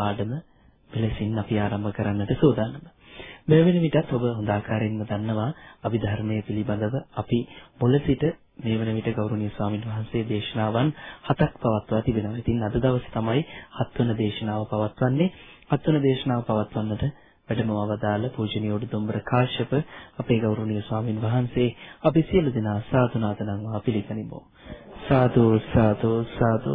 පාඩම මෙලෙසින් අපි ආරම්භ කරන්නට සූදානම්. මේ වෙන විටත් ඔබ හොඳ ආකාරයෙන්ම දන්නවා අභිධර්මයේ පිළිබඳව අපි මුල සිට මේ වන විට ගෞරවනීය ස්වාමීන් වහන්සේ දේශනාවන් හතක් පවත්වා තිබෙනවා. ඉතින් අද දවසේ තමයි හත්වන දේශනාව පවත්වන්නේ. හත්වන දේශනාව පවත්වන්නට වැඩම වදාළ පූජනීය උඩුම්බර කාශ්‍යප අපේ ගෞරවනීය ස්වාමින් වහන්සේ අපි සියලු දෙනා සාදු නාදනම්වා පිළිගනිමු. සාදු සාදු සාදු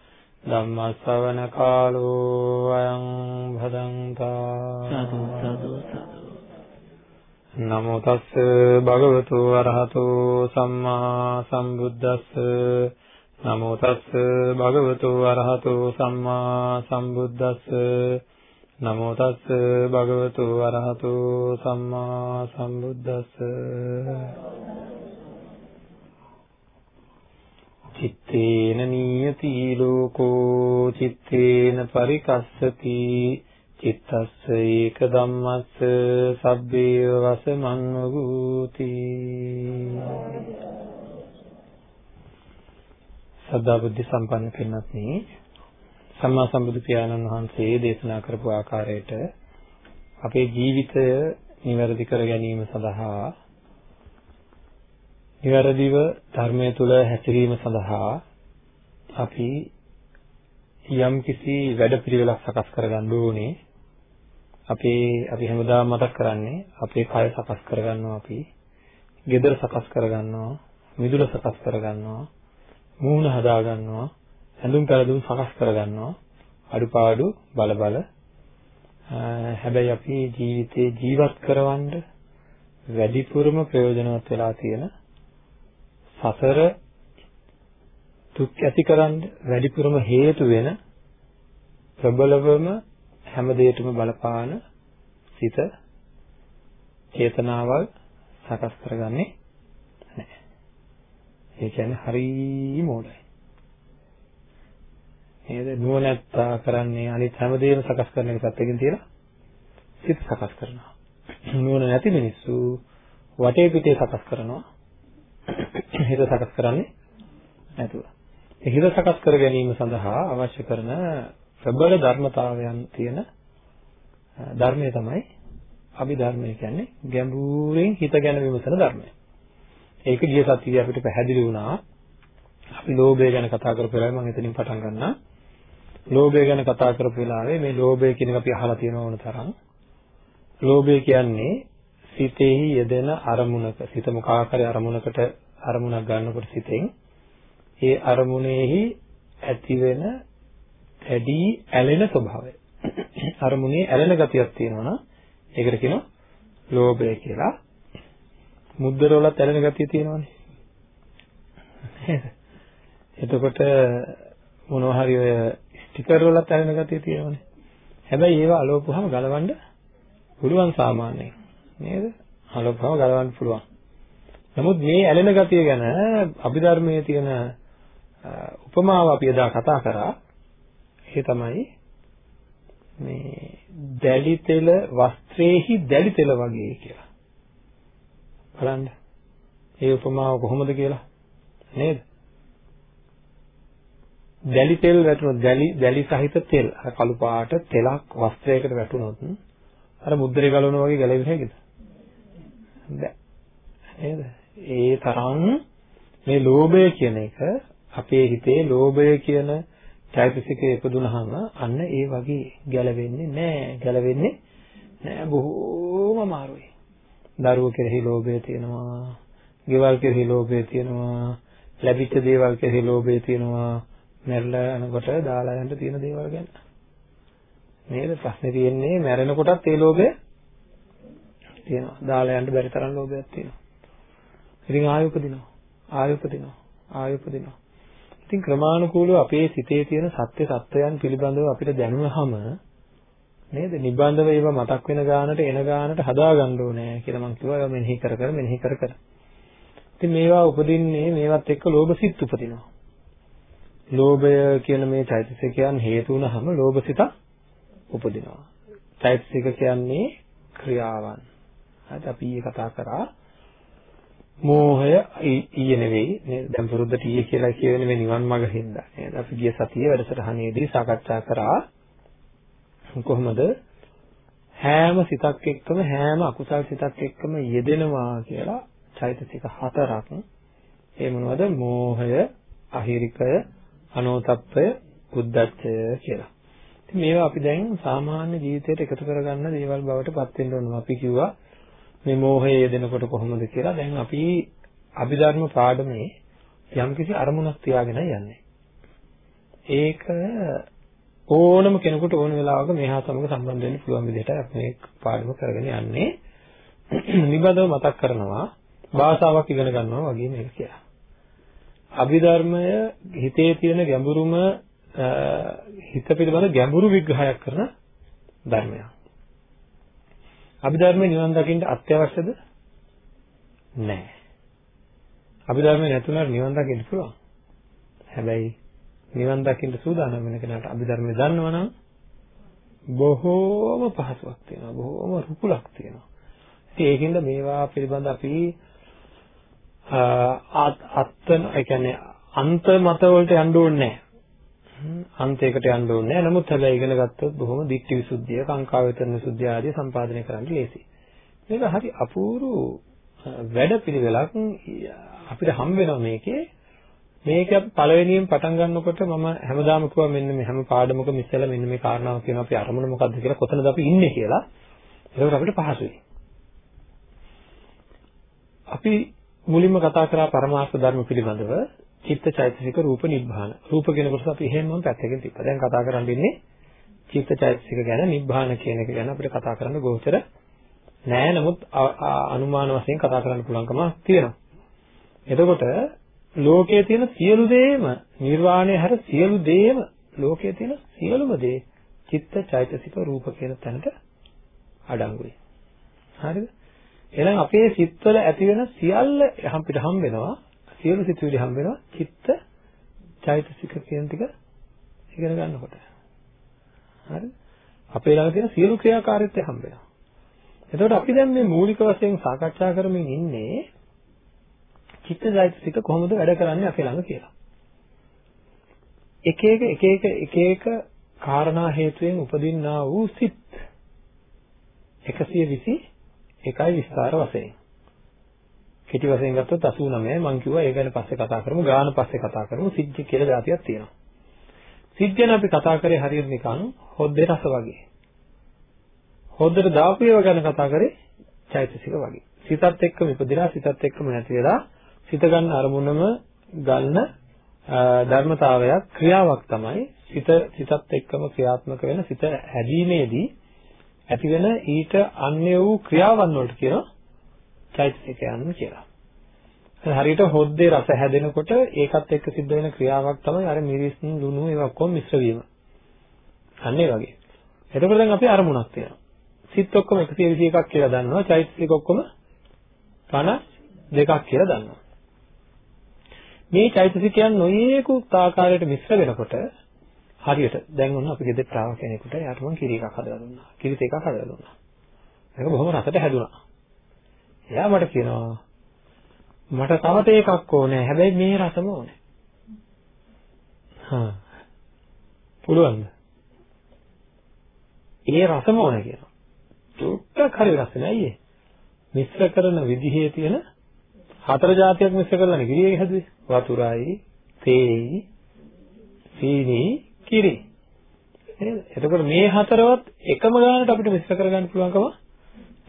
ධම්ම ශ්‍රවණ කාලෝ අයං භදංතා සාදු සාදු නමෝ තස්ස භගවතු අරහතෝ සම්මා සම්බුද්දස්ස। නමෝ තස්ස භගවතු අරහතෝ සම්මා සම්බුද්දස්ස। නමෝ තස්ස භගවතු වරහතු සම්මා සම්බුද්දස්ස චිත්තේන නියති ලෝකෝ චිත්තේන පරිකස්සති චිත්තස්ස ඒක ධම්මස්ස සබ්බේ වසමන් වූති සදා බුද්ධ සම්පන්න කෙනෙක්නි සම්මා සම්බුදු පියාණන් වහන්සේ දේශනා කරපු ආකාරයට අපේ ජීවිතය නිවැරදි කර ගැනීම සඳහා නිවැරදිව ධර්මයේ තුල හැසිරීම සඳහා අපි යම් කිසි වැඩපිළිවෙලක් සකස් කරගන්න ඕනේ. අපේ අපි හැමදාම මතක් කරන්නේ අපේ කය සකස් කරගන්නවා අපි. ගෙදර සකස් කරගන්නවා, මිදුල සකස් කරගන්නවා, මූණ හදාගන්නවා, ඇඳුම් පැළඳුම් සකස් කරගන්නවා අඩුපාඩු බල බල හැබැයි අපි ජීවිතේ ජීවත් කරවන්න වැඩිපුරම ප්‍රයෝජනවත් වෙලා තියෙන සසර දුක් ඇතිකරන්න වැඩිපුරම හේතු වෙන ප්‍රබලවම හැම දෙයකම බලපාන සිත චේතනාවල් සකස් කරගන්නේ නැහැ. ඒ කියන්නේ හරි මොඩයි. නේද? නුවණැත්තා කරන්නේ අනිත් හැමදේම සකස් කරන එක පැත්තකින් තියලා සිත සකස් කරනවා. නුවණ නැති මිනිස්සු වටේ පිටේ සකස් කරනවා. හිත සකස් කරන්නේ නැතුව. ඒ හිත සකස් කර ගැනීම සඳහා අවශ්‍ය කරන ප්‍රබල ධර්මතාවයන් තියෙන ධර්මය තමයි අභිධර්මය කියන්නේ ගැඹුරින් හිත ගැන විමසන ධර්මය. ඒක ගිය සතියේ අපිට පැහැදිලි වුණා. අපි ලෝභය ගැන කතා කරපු වෙලාවේ මම එතනින් පටන් ගන්නවා. ලෝභය ගැන කතා කරපු වෙලාවේ මේ ලෝභය කියන එක අපි අහලා තියෙන ඕන තරම්. ලෝභය කියන්නේ සිතෙහි යෙදෙන අරමුණක සිත මොකාකාරී අරමුණකට අරමුණක් ගන්නකොට සිතෙන් ඒ අරමුණෙහි ඇතිවෙන ඇඩි ඇලෙන ස්වභාවය. අරමුණේ ඇලෙන ගතියක් තියෙනවා නම් ඒකට කියනවා ලෝභය කියලා. මුද්දර වලත් ඇලෙන ගතිය තියෙනවනේ. එතකොට මොනවා හරි ඔය ස්ටිකර් වලත් ඇලෙන ගතිය තියෙනවනේ. හැබැයි ඒවා අලෝපුවාම ගලවන්න පුළුවන් සාමාන්‍යයෙන්. නේද? අලෝපුවාම ගලවන්න පුළුවන්. නමුත් මේ ඇලෙන ගතිය ගැන අභිධර්මයේ තියෙන උපමාව අපි එදා කතා කරා. ඒ තමයි මේ දැලි තෙල වස්ත්‍රයේහි දැලි තෙල වගේ කියලා. බලන්න. ඒ උපමාව කොහොමද කියලා නේද? දැලි තෙල් වැටුණොත් දැලි දැලි සහිත තෙල් අර කළු පාට තෙලක් වස්ත්‍රයකට වැටුණොත් අර මුද්දරේ ගලවනවා වගේ ගැලවෙන්නේ නැගිද? බෑ. නේද? ඒ තරම් මේ ලෝභය කියන එක අපේ හිතේ ලෝභය කියන චෛතසිකය ඉපදුනහම අන්න ඒ වගේ ගැලවෙන්නේ නැහැ. ගැලවෙන්නේ නැහැ බොහෝම අමාරුයි. දරුවෝ කෙරෙහි ලෝභය තියෙනවා. ගෙවල් කෙරෙහි ලෝභය තියෙනවා. ලැබිච්ච දේවල් කෙරෙහි ලෝභය තියෙනවා. මැරිලා යනකොට දාලා යන්න තියෙන දේවල් ගැන. නේද? ප්‍රශ්නේ තියෙන්නේ මැරෙනකොටත් ඒ ලෝභය තියෙනවා. දාලා යන්න බැරි තරම් ලෝභයක් තියෙනවා. ඉතින් ආයෙ උපදිනවා. ආයෙ උපදිනවා. ආයෙ උපදිනවා. ඉතින් ක්‍රමානුකූලව අපේ සිතේ තියෙන සත්‍ය සත්‍යයන් පිළිබඳව අපිට දැනුනහම නේද? නිබන්ධව ඒවා මතක් වෙන ගානට එන ගානට හදා ගන්න ඕනේ කියලා මම කිව්වා. ඒවා මෙනෙහි කර කර මෙනෙහි කර කර. ඉතින් මේවා උපදින්නේ මේවත් එක්ක ලෝභ සිත් උපදිනවා. ලෝභය කියන මේ චෛතසිකයන් හේතු වුණාම ලෝභ සිත උපදිනවා. චෛතසික කියන්නේ ක්‍රියාවන්. හරිද? අපි ඊයේ කතා කරා මෝහය ඊයේ නෙවෙයි නේද? දැන් පුරුද්දට ඊයේ කියලා කියවෙන්නේ මේ නිවන් මඟ හින්දා නේද? අපි ගිය සතියේ වැඩසටහනේදී සාකච්ඡා කරා කොහොමද හැම සිතක් එක්කම හැම අකුසල් සිතක් එක්කම යෙදෙනවා කියලා චෛතසික හතරක් ඒ මොනවද? මෝහය, අහිරිකය, අනෝතප්පය, උද්දච්චය කියලා. ඉතින් මේවා අපි දැන් සාමාන්‍ය ජීවිතයට එකතු කරගන්න දේවල් බවට පත් වෙන්න ඕනවා. අපි කිව්වා මේ මෝහය යෙදෙනකොට කොහොමද කියලා. දැන් අපි අභිධර්ම පාඩමේ යම්කිසි අරමුණක් තියාගෙන යන්නේ. ඒක ඕනම කෙනෙකුට ඕන වෙලාවක මේහා සමග සම්බන්ධ වෙන්න පුළුවන් විදිහට අපි මේ පාඩම කරගෙන යන්නේ. නිබඳව මතක් කරනවා භාෂාවක් ඉගෙන ගන්නවා වගේ මේක කියලා. අභිධර්මය හිතේ තියෙන ගැඹුරුම හිත පිළිබඳ ගැඹුරු විග්‍රහයක් කරන ධර්මයක්. අභිධර්මයේ නිවන් දකින්න අත්‍යවශ්‍යද? නැහැ. අභිධර්මයේ නැතුණාට නිවන් දකින්න පුළුවන්. හැබැයි නිවන් දකින්න සූදානම් වෙන කෙනාට අභිධර්මයේ දන්නවනම් බොහෝම පහසුවක් තියෙනවා. බොහෝම රුකුලක් තියෙනවා. ඉතින් ඒකින්ද මේවා පිළිබඳ අපි අත්තන ඒ කියන්නේ අන්ත මත වලට යන්න ඕනේ නැහැ. අන්තයකට යන්න ඕනේ නැහැ. නමුත් හැබැයි ඉගෙන ගත්තොත් බොහොම දික්ටි විසුද්ධිය, කාංකා වේතරන විසුද්ධිය ආදී සම්පාදනය කරන්න ලේසි. මේක හරි අපූර්ව වැඩපිළිවෙලක් අපිට හම් වෙනවා මේකේ. මේක අපි පළවෙනියෙන් පටන් ගන්නකොට මම හැමදාම කිව්වා මෙන්න මේ හැම පාඩමකම ඉස්සෙල්ලා මෙන්න මේ කාරණාව කියනවා අපි අරමුණ මොකද්ද කියලා කොතනද අපි ඉන්නේ කියලා. ඒක අපිට පහසුයි. අපි මුලින්ම කතා කරා පරමාර්ථ ධර්ම පිළිබඳව චිත්ත චෛතසික රූප නිබ්බාන. රූප කියන කොටස අපි එහෙමම පැත්තකින් තිබ්බා. දැන් කතා කරන් ඉන්නේ චිත්ත චෛතසික ගැන නිබ්බාන කියන එක ගැන අපිට කතා කරන්න ගෝචර නෑ. නමුත් අනුමාන වශයෙන් කතා කරන්න පුළුවන්කම තියෙනවා. එතකොට ලෝකයේ තියෙන සියලු දේම නිර්වාණය හැර සියලු දේම ලෝකයේ තියෙන සියලුම දේ චිත්ත චෛතසික රූප කියන තැනට අඩංගුයි. හරිද? එහෙනම් අපේ සිත්වල ඇති වෙන සියල්ල අපිට හම් වෙනවා සියලු සිතුවිලි හම් වෙනවා චිත්ත චෛතසික කියන ටික ඉගෙන ගන්නකොට. හරිද? අපේ ළඟ තියෙන සියලු ක්‍රියාකාරීත්වය හම් වෙනවා. එතකොට අපි දැන් මේ මූලික වශයෙන් සාකච්ඡා කරමින් ඉන්නේ චිත්ත චෛතසික කොහොමද වැඩ කරන්නේ අපේ ළඟ කියලා. එක එක එක එක එක එක කාරණා හේතුවෙන් උපදින්නා වූ සිත් 120 එකයි විස්තර වශයෙන්. කෙටි වශයෙන් ගත්තොත් 89 මම කිව්වා ඒ ගැන පස්සේ කතා කරමු ගාන පස්සේ කතා කරමු සිජ්ජ කියලා જાතියක් තියෙනවා. සිජ්ජන අපි කතා කරේ හරියට නිකන් හොද්දේ රස වගේ. හොද්දට දාපු ඒවා ගැන කතා කරේ චෛතසික වගේ. සිතත් එක්කම ඉපදිලා සිතත් එක්කම නැති වෙලා සිත ගන්න අරමුණම ගන්න ධර්මතාවයක් ක්‍රියාවක් තමයි සිත සිතත් එක්කම ක්‍රියාත්මක වෙන සිත හැදීමේදී ඇති වෙන ඊට අන්‍ය වූ ක්‍රියාවන් වලට කියනවා චෛතසිකයන් කියලා. හරියට හොද්දේ රස හැදෙනකොට ඒකත් එක්ක සිද්ධ වෙන ක්‍රියාවක් තමයි අර මිරිස් ලුණු ඒවා ඔක්කොම මිශ්‍ර වීම. අන්න ඒ වගේ. එතකොට දැන් අපි අරමුණක් තියෙනවා. සිත් ඔක්කොම 121ක් කියලා දන්නවා. චෛතසික ඔක්කොම 52ක් කියලා දන්නවා. මේ චෛතසිකයන් නොයේකුත් ආකාරයට මිශ්‍ර වෙනකොට හරියට දැන් ඔන්න අපි ගෙදරට ආව කෙනෙකුට යාට මම කිරි එකක් හදලා දුන්නා. කිරි දෙකක් හදලා දුන්නා. ඒක බොහොම රසට හැදුනා. එයා මට කියනවා මට තව තේ එකක් ඕනේ. හැබැයි මේ රසම ඕනේ. හා. පුළුවන්ද? ඒ රසම ඕනේ කියනවා. චුට්ටක් හරි රස නෑයි. මිශ්‍ර කරන විදිහේ තියෙන හතර જાතියක් මිශ්‍ර කරලානේ ගිරියේ හැදුවේ. වතුරයි, තේයි, සීනි, කිරි. නේද? එතකොට මේ හතරවත් එකම ගානට අපිට මිශ්‍ර කරගන්න පුළුවන්කම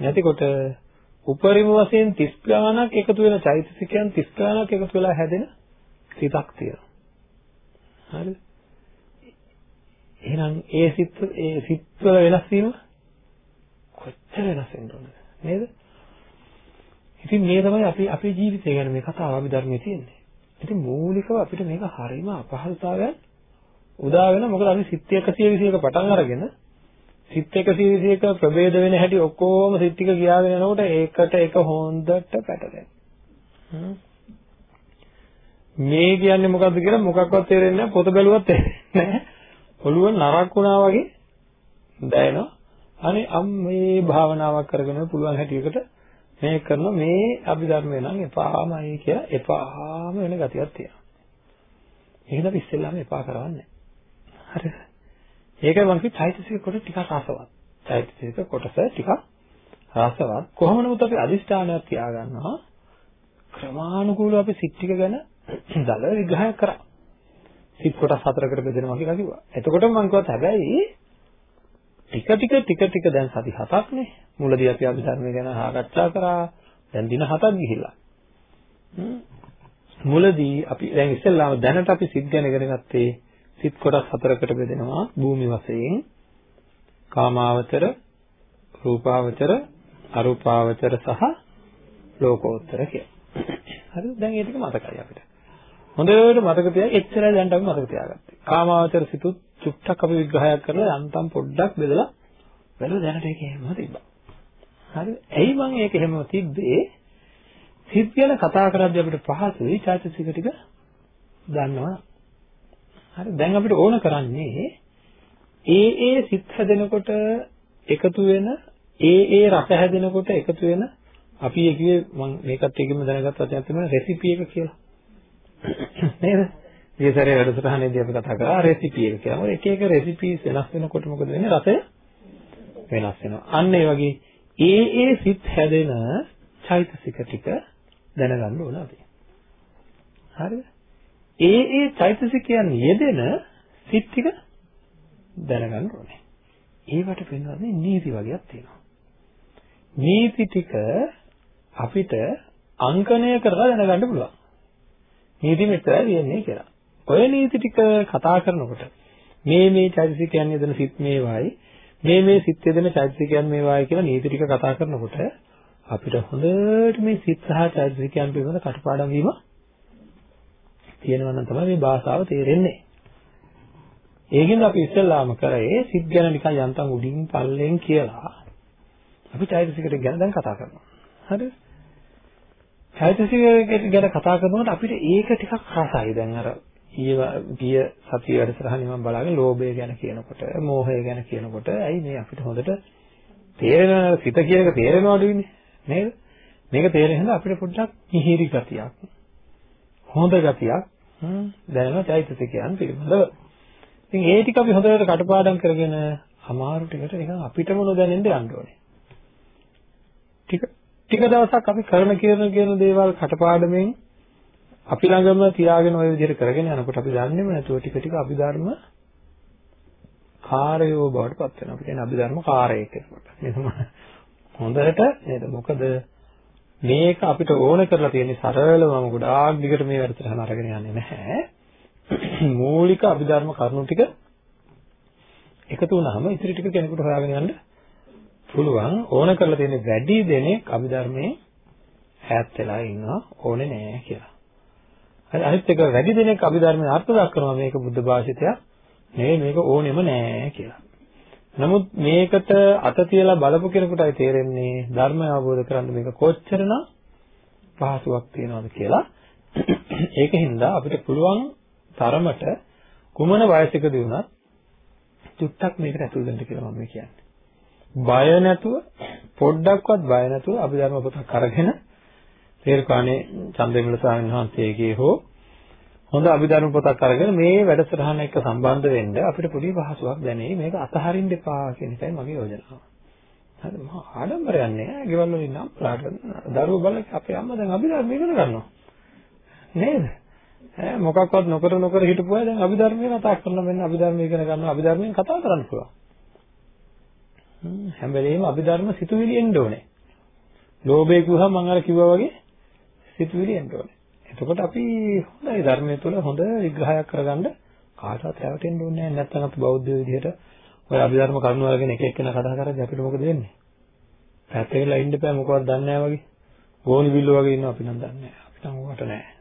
නැතිකොට උපරිම වශයෙන් 30 ගානක් එකතු වෙන චෛතසිකයන් 30 ගානක් එකතු වෙලා හැදෙන සිතක් තියෙනවා. හරිද? එහෙනම් ඒ සිත් ඒ සිත්වල වෙනස් වීම කොච්චර වෙනස් වෙන්න ඕනද නේද? ඉතින් මේ තමයි අපි අපේ ජීවිතය ගැන මේ කතාව අපි ධර්මයේ තියෙන්නේ. ඉතින් මූලිකව අපිට මේක හරීම අපහසුතාවයක් උදා වෙන මොකද අපි සිත් 121 පටන් අරගෙන සිත් 121 ප්‍රභේද වෙන හැටි ඔක්කොම සිත් ටික කියාගෙන යනකොට ඒකට එක හොඳට පැටලෙනවා. මේ කියන්නේ මොකද්ද කියලා මොකක්වත් තේරෙන්නේ නැහැ පොත බැලුවත් තේරෙන්නේ නැහැ. ඔළුව නරක් වුණා වගේ දැනෙනවා. අනේ අම්මේ භාවනාවක් කරගෙන පුළුවන් හැටියකට මේ කරන මේ අභිධර්මය නම් එපාමයි කියලා එපාම වෙන ගතියක් තියෙනවා. ඒකද අපි ඉස්සෙල්ලාම එපා කරවන්නේ. හරිද? ඒකයි මම කිව්වේ චෛතසික කොට ටිකක් රසවත්. චෛතසික කොටස ටිකක් රසවත්. කොහොම නමුත් අපි අදිෂ්ඨානයක් තියාගන්නවා. ක්‍රමානුකූලව අපි සිත් ටික ගැන දල විග්‍රහයක් කරා. සිත් කොටස් හතරකට බෙදෙනවා කියලා කිව්වා. එතකොට මම කිව්වත් හැබැයි ටික ටික ටික ටික දැන් සති හතක්නේ. මුලදී අපි අභිධර්මය ගැන සාකච්ඡා කරා. දැන් දින හතක් ගිහිල්ලා. මුලදී අපි දැන් ඉස්සෙල්ලාම දැනට අපි සිත් ගැන ඉගෙන ගත්තේ සිත් කොටස් හතරකට බෙදෙනවා භූමි වශයෙන් කාමාවචර රූපාවචර අරූපාවචර සහ ලෝකෝත්තර කියලා. හරිද? දැන් ඒ ටික මතකයි අපිට. හොඳට මතක තියාගන්න එච්චරයි දැන් අපි මතක තියාගත්තේ. කාමාවචර සිතුත් චුට්ටක් අපි විග්‍රහයක් කරලා යන්තම් පොඩ්ඩක් බෙදලා බැලුවා දැනට ඒක එහෙම තිබ්බා. හරිද? ඇයි මම ඒක එහෙම තිබ්බේ? සිත් ගැන කතා කරද්දී අපිට පහසුයි චෛතසික ටික දන්නවා. හරි දැන් අපිට ඕන කරන්නේ ඒ ඒ සිත් හැදෙනකොට එකතු වෙන ඒ ඒ රස හැදෙනකොට එකතු වෙන අපි කියේ මම මේකත් එක්කම දැනගත්ත වචනයක් තමයි රෙසිපි එක කියලා. නේද? මේ සැරේ වැඩසටහනේදී අපි කතා කරා රෙසිපි එක කියලා. මොකද එක එක රෙසිපිස් වෙනස් වෙනකොට මොකද වෙන්නේ? රසය වෙනස් වෙනවා. අන්න ඒ වගේ ඒ ඒ සිත් හැදෙන චෛතසික ටික දැනගන්න ඕන අපි. හරිද? ඒ ඒ චෛතසිකයන් යෙදෙන සිත් ටික දැනගන්න ඕනේ. ඒවට පෙන්වන්නේ නීති වගේක් තියෙනවා. නීති ටික අපිට අංකණය කරලා දැනගන්න පුළුවන්. නීති මෙච්චරයි තියෙන්නේ කියලා. ඔය නීති ටික කතා කරනකොට මේ මේ චෛතසිකයන් යෙදෙන සිත් මේවායි මේ මේ සිත් යෙදෙන චෛතසිකයන් මේවායි කියලා නීති ටික කතා කරනකොට අපිට හොඳට මේ සිත් සහ චෛතසිකයන් පිළිබඳ කටපාඩම් වීම තියෙනවා නම් තමයි මේ භාෂාව තේරෙන්නේ. ඒකින්ද අපි ඉස්සෙල්ලාම කරේ සිත් ගැන නිකන් යන්තම් උඩින් පල්ලෙන් කියලා අපි චෛතසිකට ගැන දැන් කතා කරනවා. හරිද? චෛතසිකයට ගැන කතා කරනකොට අපිට ඒක ටිකක් රසයි. දැන් අර ඊය ගිය සතිය වැඩසටහනේ මම බලාගෙන ලෝභය ගැන කියනකොට, මෝහය ගැන කියනකොට ඇයි මේ අපිට හොඳට තේරෙන සිත කියන එක තේරෙනවලුනේ නේද? මේක තේරෙන හින්දා අපිට පොඩ්ඩක් මිහිරි ගතියක්, හොඳ ගතියක් දැනෙන චෛතසිකයන් පිළිබඳව. ඉතින් ඒ ටික අපි හොඳට කටපාඩම් කරගෙන අමාරු ටිකට නිකන් අපිටම නොදැනෙන්න යන්න ඕනේ. ටික ටික දවසක් අපි කරන කියන කියන දේවල් කටපාඩමෙන් අපි ළඟම තියාගෙන ওই විදිහට කරගෙන යනකොට අපි දන්නේම නැතුව ටික ටික අභිධර්ම කාර්යෝ බවට පත් වෙනවා. අපි කියන්නේ අභිධර්ම කාර්යයක් කියනකොට. එහෙනම් හොඳට නේද? මොකද මේක අපිට ඕන කරලා තියෙන්නේ සරලවම ගොඩාක් දිගට මේ වැඩසටහන අරගෙන යන්නේ නැහැ. මූලික අභිධර්ම කරුණු ටික එකතු වුණාම ඉතිරි ටික කෙනෙකුට හොයාගෙන යන්න පුළුවන්. ඕන කරලා තියෙන්නේ වැඩි දෙනෙක් අභිධර්මයේ ඈත් වෙලා ඉන්නවා ඕනේ නෑ කියලා. හරි අනිත් එක වැඩි දෙනෙක් අභිධර්මයේ අර්ථ දක්වනවා මේක බුද්ධ භාෂිතයක් නෙවෙයි මේක ඕනෙම නෑ කියලා. නමුත් මේකට අත තියලා බලපු කෙනෙකුටයි තේරෙන්නේ ධර්මය අවබෝධ කරගන්න මේක කොච්චරනම් පහසුවක් තියනවද කියලා. ඒකින්ද අපිට පුළුවන් තරමට කුමන වයසකදී වුණත් චුට්ටක් මේකට ඇතුල් වෙන්න කියලා මම කියන්නේ. බය නැතුව පොඩ්ඩක්වත් බය නැතුව අභිධර්ම පොතක් අරගෙන තේරකාණේ චන්දවිමල ස්වාමීන් වහන්සේගේ හෝ හොඳ අභිධර්ම පොතක් අරගෙන මේ වැඩසටහන එක්ක සම්බන්ධ වෙන්න අපිට පොඩි පහසුවක් දැනෙයි මේක අතහරින්න එපා කියන එකයි මගේ යෝජනාව. හරි මහා ආඩම්බරයක් නෑ. ගෙවල් වලින් නම් ප්ලාට දරුවෝ බලලා අපේ අම්මා දැන් අභිධර්ම ඉගෙන ගන්නවා. නේද? ඈ මොකක්වත් නොකර නොකර හිටපු අය දැන් අභිධර්මයේ කතා කරන මෙන්න අභිධර්ම ඉගෙන ගන්නවා අභිධර්මයෙන් කතා කරන්න පුළුවන්. හැම වෙලෙම අභිධර්ම සිතුවිලි එන්න ඕනේ. ලෝභය කිව්වහම මම අර කිව්වා වගේ සිතුවිලි එන්න ඕනේ. එතකොට අපි හොඳයි ධර්මයේ තුල හොඳ විග්‍රහයක් කරගන්න කාටවත් රැවටෙන්න ඕනේ නැහැ. නැත්නම් අපි බෞද්ධ විදිහට ඔය අභිධර්ම කරුණු වලගෙන එක එක්කෙනා කතා කරද්දී අපිට මොකද වෙන්නේ? පැත්තකලා ඉන්න බෑ මොකවත් දන්නේ නැහැ වගේ. ගෝනි බිල්ල වගේ ඉන්නවා අපි නම් දන්නේ නැහැ. අපි නම් උකට නැහැ.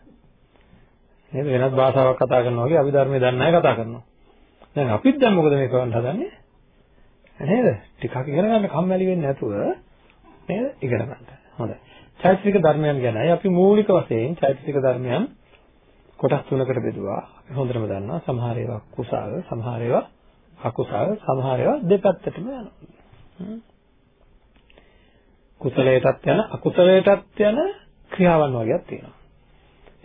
නේද? වෙනත් භාෂාවක් කතා කරනවා වගේ අභිධර්මයේ දන්නේ නැහැ කතා කරනවා. දැන් අපිත් දැන් මොකද මේ කරන්න හදන්නේ? නේද? ටිකක් ඉගෙන ගන්න කම්මැලි වෙන්නේ නැතුව නේද? ඉගෙන ගන්න. හොඳයි. චෛතසික ධර්මයන් ගැනයි අපි මූලික වශයෙන් චෛතසික ධර්මයන් කොටස් තුනකට බෙදුවා. අපි හොඳටම දන්නවා සමහර ඒවා කුසල, සමහර ඒවා අකුසල, සමහර ඒවා දෙපැත්තටම යනවා. කුසලයටත් යන අකුසලයටත් යන ක්‍රියාවන් වගේක් තියෙනවා.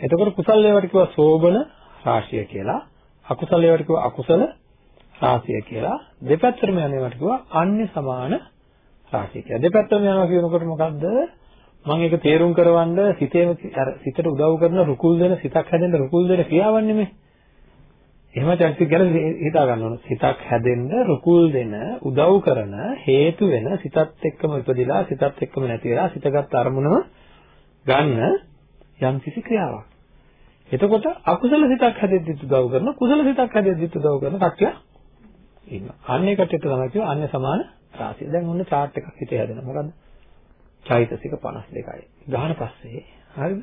එතකොට කුසල වේවට කිව්වා සෝබන රාශිය කියලා, අකුසල වේවට කිව්වා අකුසල රාශිය කියලා, දෙපැත්තටම යන ඒවාට කිව්වා අන්‍ය සමාන රාශිය කියලා. දෙපැත්තම යනවා කියනකොට මොකද්ද? මම ඒක තේරුම් කරවන්න සිතේම අර සිතට උදව් කරන රුකුල් දෙන සිතක් හැදෙන්න රුකුල් දෙන ක්‍රියාවන් නෙමෙයි. එහෙම චෛතසික ගැන හිතා ගන්න ඕන. සිතක් හැදෙන්න රුකුල් දෙන උදව් කරන හේතු වෙන සිතත් එක්කම ඉපදිලා සිතත් එක්කම නැති වෙලා සිතගත් අරමුණම ගන්න යම් කිසි ක්‍රියාවක්. එතකොට අකුසල සිතක් හැදෙද්දිත් උදව් කරන කුසල සිතක් හැදෙද්දිත් උදව් කරන කට්ටිය ඉන්නවා. අන්න ඒ කට්ටියට තමයි කියව අන්‍ය සමාන රාශිය. දැන් ඔන්න chart එකක් හිතේ හැදෙනවා. මොකද්ද? චෛතසික 52යි. ගහන පස්සේ හරිද?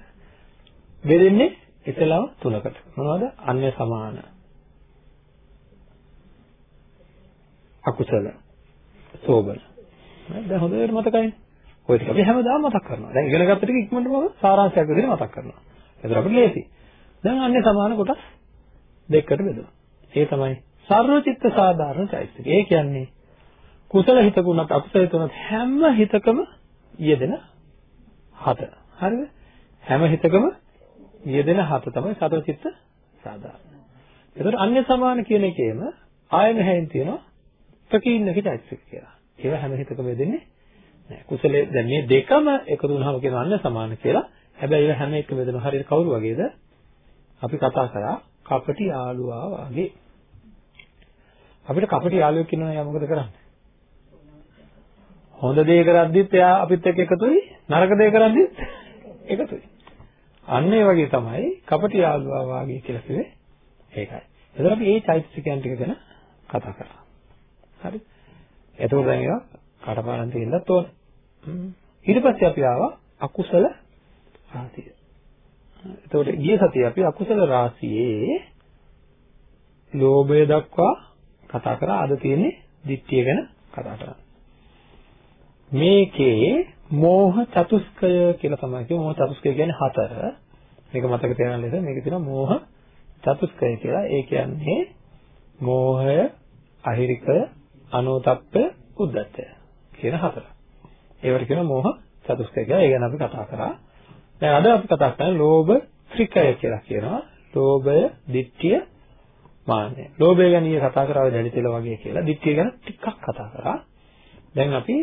බෙදෙන්නේ එතලව තුනකට. මොනවද? අන්‍ය සමාන. අකුසල. සෝබන. දැන් හොඳට මතකයි. ඔය ටික අපි හැමදාම මතක් කරනවා. දැන් ඉගෙන ගත්ත ටික ඉක්මනටම සාරාංශයක් විදිහට මතක් කරනවා. ඒතර අපිට ලේසි. දැන් අන්‍ය සමාන කොටස් දෙකකට බෙදුවා. ඒ තමයි සර්වචිත්ත සාධාරණ චෛතසික. ඒ කියන්නේ කුසල හිතකුණත් අකුසල හිතකුණත් හැම හිතකම යෙදෙන හත. හරිද? හැම හිතකම යෙදෙන හත තමයි සතරචිත්ත සාධාරණ. ඒතර අන්‍ය සමාන කියන එකේම ආයම හැයින් තියෙනවා ප්‍රකීර්ණක චෛතසික කියලා. ඒවා හැම හිතකම යෙදෙන්නේ නැහැ. කුසලයේ දැන් මේ දෙකම එකතු වුණාම කියන අන්‍ය සමාන කියලා. හැබැයි ඒවා හැම එකම යෙදෙනවා. හරියට කවුරු වගේද? අපි කතා කරා කපටි යාළුවා වගේ. අපිට කපටි යාළුවෙක් ඉන්නවා යා මොකද කරන්නේ? හොඳ දේ කරද්දිත් එයා අපිත් එක්ක එකතුයි නරක දේ කරද්දිත් එකතුයි. අන්න ඒ වගේ තමයි කපටි යාළුවා වාගේ කියලා කිව්වේ ඒකයි. එතකොට අපි මේ චෛතසිකයන් ටික ගැන කතා කරා. හරි. එතකොට දැන් ඒවා කටපාඩම් තියෙන්නත් ඕන. ඊට පස්සේ අපි ආවා අකුසල රාශිය. එතකොට ගිය සතියේ අපි අකුසල රාශියේ ලෝභය දක්වා කතා කරා අද තියෙන්නේ ditthිය ගැන කතා කරන්නේ. මේකේ මෝහ චතුස්කය කියලා තමයි කියන්නේ මෝහ චතුස්කය කියන්නේ හතර. මේක මතක තියාගන්න ලෙස මේකේ තියෙනවා මෝහ චතුස්කය කියලා. ඒ කියන්නේ මෝහය, අහිරිකය, අනෝතප්ප, උද්දච්චය කියන හතර. ඒවට කියනවා මෝහ චතුස්කය කියලා. ඒ ගැන අපි කතා කරා. දැන් අද අපි කතා කරන්නේ ලෝභ ත්‍රිකය කියලා කියනවා. ලෝභය, ditthිය, මාන්නය. ලෝභය ගැන ඊයේ කතා කරා දැඩි තෙල වගේ කියලා. ditthිය ගැන ටිකක් කතා කරා. දැන් අපි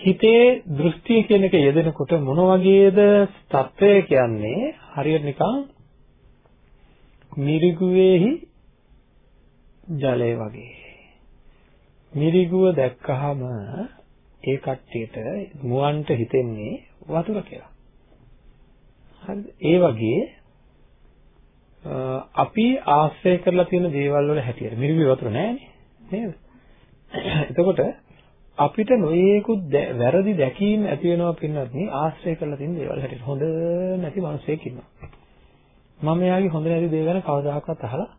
හිතේ දෘෂ්ටිය කියන එක යෙදෙනකොට මොන වගේද తත්වය කියන්නේ හරියට නිකන් මිරිගුවේහි ජලය වගේ. මිරිගුව දැක්කහම ඒ කට්ටියට මුවන්ට හිතෙන්නේ වතුර කියලා. හරිද? ඒ වගේ අපි ආශ්‍රය කරලා තියෙන දේවල් වල හැටියට මිරිගුවේ වතුර නැහැ නේද? එතකොට අපිට නොයේකුත් වැරදි දැකීම් ඇති වෙනවා පින්නත් නේ ආශ්‍රය කරලා තියෙන දේවල් හැටියට හොඳ නැති මිනිසෙක් ඉන්නවා. මම එයාගේ හොඳ නැති දේ ගැන කවදාකවත් අහලා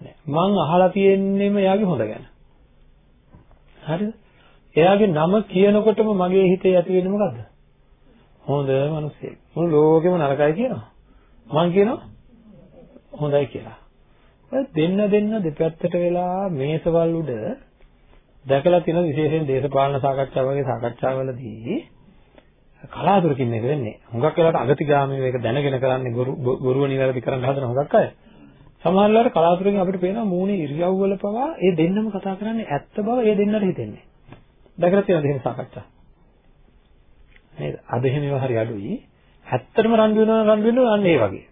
නැහැ. මං අහලා තියෙන්නේම එයාගේ හොඳ ගැන. හරිද? එයාගේ නම කියනකොටම මගේ හිතේ ඇති වෙන්නේ මොකද්ද? හොඳ මිනිසෙක්. මුළු ලෝකෙම නරකයි කියනවා. මං කියනවා හොඳයි කියලා. ඔය දෙන්න දෙන්න දෙපැත්තට වෙලා මේසවල් උඩ දැකලා තියෙන විශේෂයෙන් දේශපාලන සාකච්ඡා වගේ සාකච්ඡාවලදී කලාතුරකින් මේක වෙන්නේ. හුඟක් වෙලාවට අගතිගාමී මේක දැනගෙන කරන්නේ ගුරුව නිවැරදි කරන්න හදන හුඟක් අය. සමහර වෙලාවට කලාතුරකින් අපිට පේනවා මූණේ ඉරියව් වල පවා ඒ දෙන්නම කතා කරන්නේ ඇත්ත බව ඒ දෙන්නට හිතෙන්නේ. දැකලා තියෙනවද එහෙම සාකච්ඡා? නේද? අද එහෙම ඒවා හරි අඩුයි. ඇත්තටම රණ්ඩු වෙනවා රණ්ඩු වෙනවා අන්න ඒ වගේ.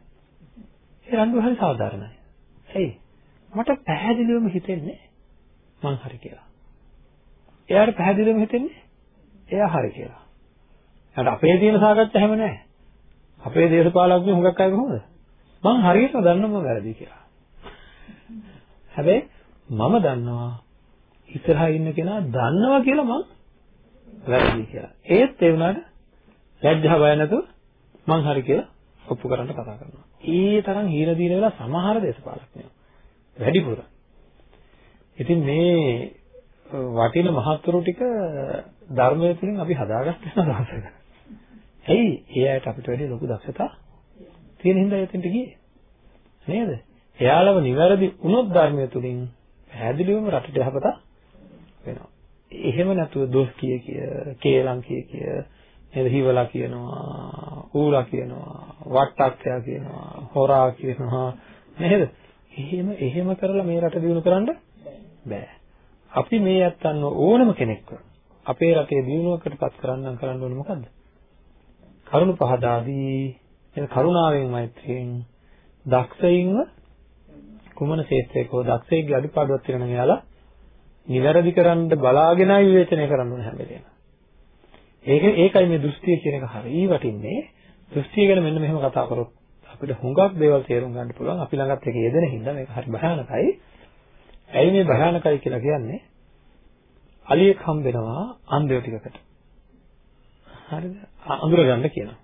ඒ රණ්ඩු හරි සාධාරණයි. ඇයි? මට පැහැදිලිවම හිතෙන්නේ මං හරි කියලා. එයාට පැහැදිලිවම හිතෙන්නේ එයා හරි කියලා. එහෙනම් අපේ තියෙන සාකච්ඡා හැම නැහැ. අපේ දේශපාලකයෝ හුඟක් අය කොහොමද? මං හරියට දන්නම වැරදි කියලා. හැබැයි මම දන්නවා ඉස්සරහා ඉන්න කෙනා දන්නවා කියලා මං වැරදි කියලා. ඒත් ඒ වුණාට ලැජ්ජා බය නැතුව මං හරි කියලා ඔප්පු කරන්න කතා කරනවා. ඒ තරම් හීන දීන වෙලා සමහර දේශපාලකයෝ වැඩිපුර. ඉතින් මේ වටින මහත්තුරු ටික ධර්මයේ තුලින් අපි හදාගත්ත දවසක. ඇයි? ඒ අයට අපිට වැඩි ලොකු දක්ෂතා තියෙන හින්දා එතෙන්ට ගියේ. නේද? එයාලව නිවැරදි වුණොත් ධර්මයේ තුලින් පැහැදිලිවම රටට යහපත වෙනවා. එහෙම නැතුව දොස් කිය කිය, කේලම් කිය කිය, නේද හිවලා කියනවා, ඌලා කියනවා, වට්ටක්කයා කියනවා, හොරා කියනවා නේද? එහෙම එහෙම කරලා මේ රට දියුණු කරන්න බෑ. අපි මේ යත්තන්න ඕනම කෙනෙක්ව අපේ රටේ දියුණුවකටපත් කරන්න කරන්න ඕනේ මොකද්ද? කරුණ පහදාදී එන කරුණාවෙන් මෛත්‍රියෙන් දක්ෂයින්ව කුමන ශේත්‍රයක හෝ දක්ෂයෙක්ගේ අඩුපාඩුවක් තියෙනවා නම් එයාලා නිවැරදි කරන්න බලාගෙනයි විවේචනය කරන්න ඕන හැම වෙලේම. ඒක ඒකයි මේ දෘෂ්ටිය කියන එක හරිය වටින්නේ. දෘෂ්ටිය ගැන මෙන්න මෙහෙම කතා කරොත් අපිට හුඟක් දේවල් තේරුම් ගන්න පුළුවන්. අපි ළඟත් ඒක යෙදෙන හින්දා මේක හරි භයානකයි. ඇයි මේ භයානකයි කියලා කියන්නේ? අලියෙක් හම්බ වෙනවා අන්ධයෝ ටිකකට. හරිද? අඳුර ගන්න කියනවා.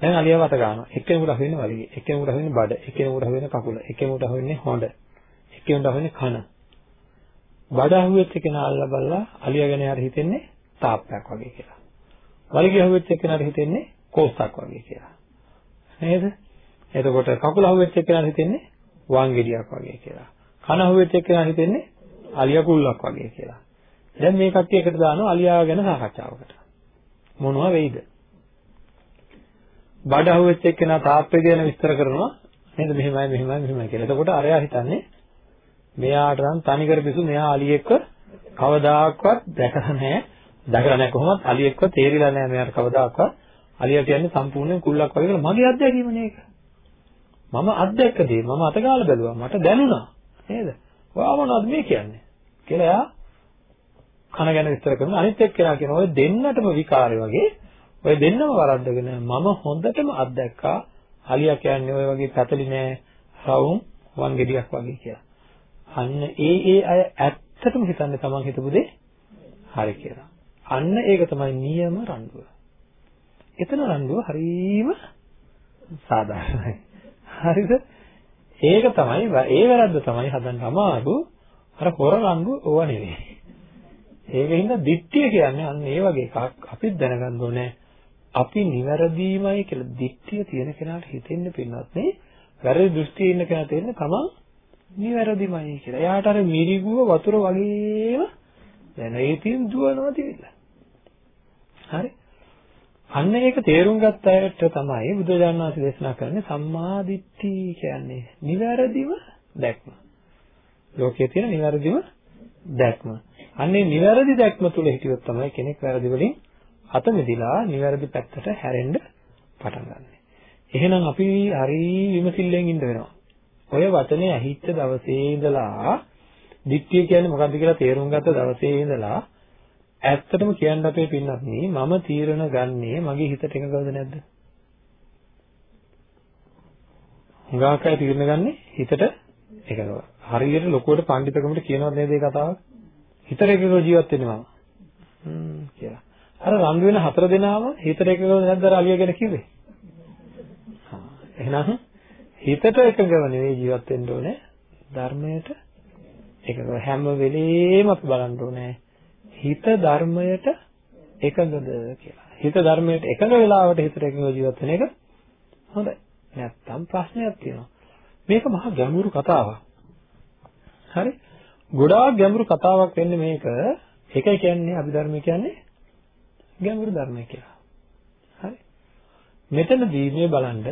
දැන් අලියව අත ගන්නවා. එක්කෙනෙකුට අහුවෙන්නේ වලිගය, එක්කෙනෙකුට අහුවෙන්නේ බඩ, එක්කෙනෙකුට අහුවෙන්නේ කකුල, එක්කෙනෙකුට අහුවෙන්නේ හොඬ, එක්කෙනෙකුට අහුවෙන්නේ කන. බඩ අහුවෙච්ච කෙනා අල්ල බලලා අලියගෙන යාර හිතෙන්නේ තාප්පයක් වගේ කියලා. වලිගය අහුවෙච්ච කෙනාට හිතෙන්නේ කෝස්සක් වගේ කියලා. නේද? එතකොට කකුල අහුවෙච්ච කෙනාට හිතෙන්නේ වංගෙඩියක් වගේ කියලා. කන අහුවෙච්ච කෙනාට හිතෙන්නේ අලියා කුල්ලක් වගේ කියලා. දැන් මේ කට්ටිය එකට දානවා අලියාව ගැන සාකච්ඡාවකට. මොනවා වෙයිද? බඩ අහුවෙච්ච එක්කෙනා තාප්පේ ගැන විස්තර කරනවා නේද මෙහෙමයි මෙහෙමයි මෙහෙමයි කියලා. එතකොට අරයා හිතන්නේ මෙයාට නම් තනිකර පිසු මෙයා අලියෙක්ව කවදාකවත් දැකලා නැහැ. දැකලා නැහැ කොහොමද අලියෙක්ව තේරිලා නැහැ මෙයාට කවදාකවත්. අලියා කියන්නේ සම්පූර්ණයෙන් කුල්ලක් වගේ කියලා මගේ අත්දැකීම නේක. මම අත්දැක්ක දේ මම අතගාලා බැලුවා මට දැනුණා නේද? ඔයා මොනවද මේ කියන්නේ? කියලා එයා කන ගැන විස්තර කරනවා අනිත් එක්කෙනා කියන ඔය දෙන්නටම විකාරය වගේ ඔය දෙන්නම වරද්දගෙන මම හොඳටම අත්දැක්කා අලියා කියන්නේ ඔය වගේ පැතලි නෑ රවුම් වන් ගෙඩියක් වගේ කියලා. අන්න ඒ ඒ අය ඇත්තටම හිතන්නේ තමන් හිතපු දේ හරි කියලා. අන්න ඒක තමයි නියම රණ්ඩුව. එතන රණ්ඩුව හරීම සාධාරණයි. හරිද? ඒක තමයි ඒ වැරද්ද තමයි හදන්න අමාරු. අර හොර රණ්ඩුව ඕව නෙවෙයි. ඒකින්ද දිට්ඨිය කියන්නේ අන්න ඒ වගේ එකක් අපිත් දැනගන්න ඕනේ. අපි නිවැරදිමයි කියලා දිට්ඨිය තියෙන කෙනාට හිතෙන්න පින්නත් නේ වැරදි දෘෂ්ටියේ ඉන්න කෙනා තේරෙන්නේ තමන් නිවැරදිමයි කියලා. එයාට අර මිරිගුව වතුර වගේම දැන ඒ තියෙන දුවනවා තියෙන්නේ. හරි. අන්න ඒක තේරුම් ගත්ත අයට තමයි බුදුරජාණන් වහන්සේ දේශනා කරන්නේ සම්මා දිට්ඨි කියන්නේ නිවැරදිව දැක්ම. ලෝකයේ තියෙන නිවැරදිව දැක්ම. අන්නේ නිවැරදි දැක්ම තුල හිටියොත් තමයි කෙනෙක් වැරදි වලින් අත මෙදිලා නිවැරදි පැත්තට හැරෙන්න පටන් ගන්න. එහෙනම් අපි හරි විමසිල්ලෙන් ඉන්න වෙනවා. ඔය වචනේ ඇහිච්ච දවසේ ඉඳලා දිට්ඨිය කියන්නේ මොකක්ද කියලා තේරුම් ගත්ත දවසේ ඉඳලා ඇත්තටම කියන්න අපේ පින්නත් මම තීරණ ගන්නේ මගේ හිතට එකගවද නැද්ද? හුඟක් අය තීරණ ගන්නේ හිතට එකගව. හරියට ලොකුවට පඬිතුකමට කියනවද නේද මේ කතාව? හිතට එකගව ජීවත් වෙන්නේ මම. හ්ම් කියලා. අර රණ්ඩු වෙන හතර දෙනාම හිතට එකගව නැද්ද අර අලිය ගැන කිව්වේ? එහෙනම් හිතට එකගව නෙවෙයි ජීවත් වෙන්න ඕනේ ධර්මයට එකගව හැම වෙලෙම අපි බලන්න ඕනේ හිත ධර්මයට එකඟද කියලා. හිත ධර්මයට එකඟ වෙලාවට හිතට එකඟව ජීවත් වෙන එක හොඳයි. නැත්තම් ප්‍රශ්නයක් තියෙනවා. මේක මහා ගැඹුරු කතාවක්. හරි? ගොඩාක් ගැඹුරු කතාවක් වෙන්නේ මේක. ඒකයි කියන්නේ අභිධර්මය කියන්නේ ගැඹුරු ධර්මය කියලා. හරි? මෙතනදී මේ බලන්න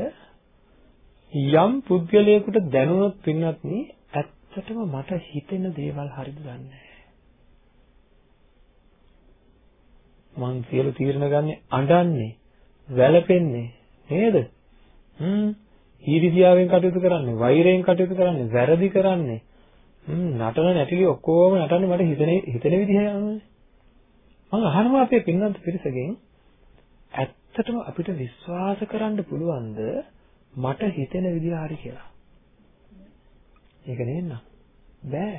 යම් පුද්ගලයෙකුට දැනුණොත් පින්වත්නි ඇත්තටම මට හිතෙන දේවල් හරිද දන්නේ මං සියලු තීරණ ගන්නෙ අඬන්නේ වැළපෙන්නේ නේද? හ්ම්. ඊර්ෂ්‍යාවෙන් කටයුතු කරන්නේ වෛරයෙන් කටයුතු කරන්නේ වැරදි කරන්නේ. හ්ම්. නටන නැටිලි ඔක්කොම නටන්නේ මට හිතෙන හිතෙන විදිහ යනවානේ මම අහනවා අපේ පින්නන්ත පිරිසගෙන් ඇත්තටම අපිට විශ්වාස කරන්න පුළුවන්ද මට හිතෙන විදිහ හරි කියලා. ඒක නේන්න බෑ.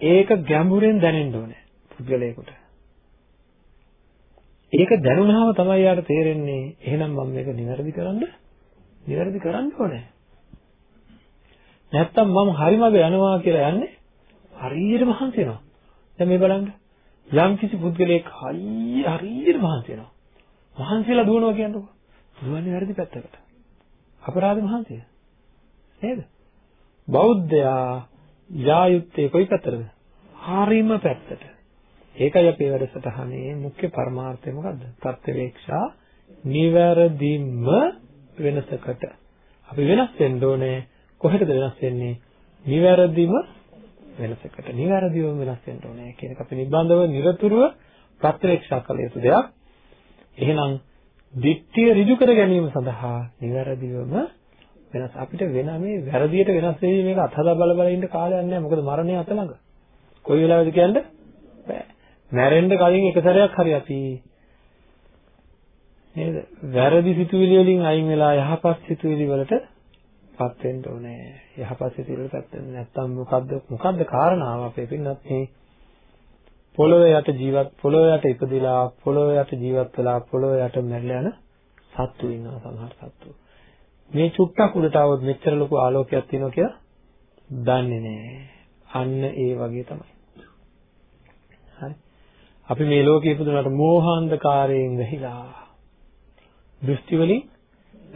ඒක ගැඹුරෙන් දැනෙන්න ඕනේ පුද්ගලයාට ඒක දැනුණාම තමයි යාට තේරෙන්නේ එහෙනම් මම මේක නිවැරදි කරන්න නිවැරදි කරන්න ඕනේ. නැත්තම් මම හරි මග යනවා කියලා යන්නේ හරියට මහන්සි වෙනවා. දැන් මේ බලන්න. යම් කිසි පුද්ගලයෙක් හරිය හරියට මහන්සි වෙනවා. මහන්සිලා දුවනවා කියන්නකො. දුවන්නේ වැරදි පැත්තකට. අපරාධ මහන්සිය. නේද? බෞද්ධයා යායුත්තේ කොයි පැත්තටද? හරිම පැත්තට. ඒකයි අපේ වැඩසටහනේ මුඛ්‍ය පරමාර්ථය මොකද්ද? ප්‍රත්‍යවේක්ෂා නිවැරදිම වෙනසකට. අපි වෙනස් වෙන්න ඕනේ. කොහෙටද වෙනස් වෙන්නේ? නිවැරදිම වෙනසකට. නිවැරදිවම වෙනස් වෙන්න ඕනේ කියන එක අපි නිබඳව নিরතුරුව ප්‍රත්‍යක්ෂ කළ යුතු දෙයක්. එහෙනම් දිට්ඨිය ඍජු කර ගැනීම සඳහා නිවැරදිවම වෙනස් අපිට වෙන මේ වැරදියට වෙනස් වෙවි මේක අත්හදා බල බල ඉන්න කාලයක් නැහැ. මොකද මරණය අත ළඟ. කොයි වෙලාවෙද කියන්නේ? බෑ. මැරෙන්න කලින් එක සැරයක් හරි අපි නේද? වැරදි සිතුවිලි වලින් අයින් වෙලා යහපත් සිතුවිලි වලට පත් වෙන්න ඕනේ. යහපත් සිතුවිලි වලට පත් වෙන්න නැත්නම් මොකද්ද මොකද්ද කාරණාව අපේ පින්නත් මේ පොළොවේ යට ජීවත් පොළොවේ යට ඉපදිලා පොළොවේ යට ජීවත් වෙලා පොළොවේ යට මැරිලා යන සත්තු ඉන්නවා සමහර සත්තු. මේ චුට්ටක් උඩට આવොත් මෙච්චර ලොකු ආලෝකයක් තියෙනවා කියලා දන්නේ නැහැ. අන්න ඒ වගේ තමයි. හරි. අපි මේ ලෝකයේ ඉපදුනාට මෝහාන්ධකාරයෙන් වැහිලා දෘෂ්ටි වලින්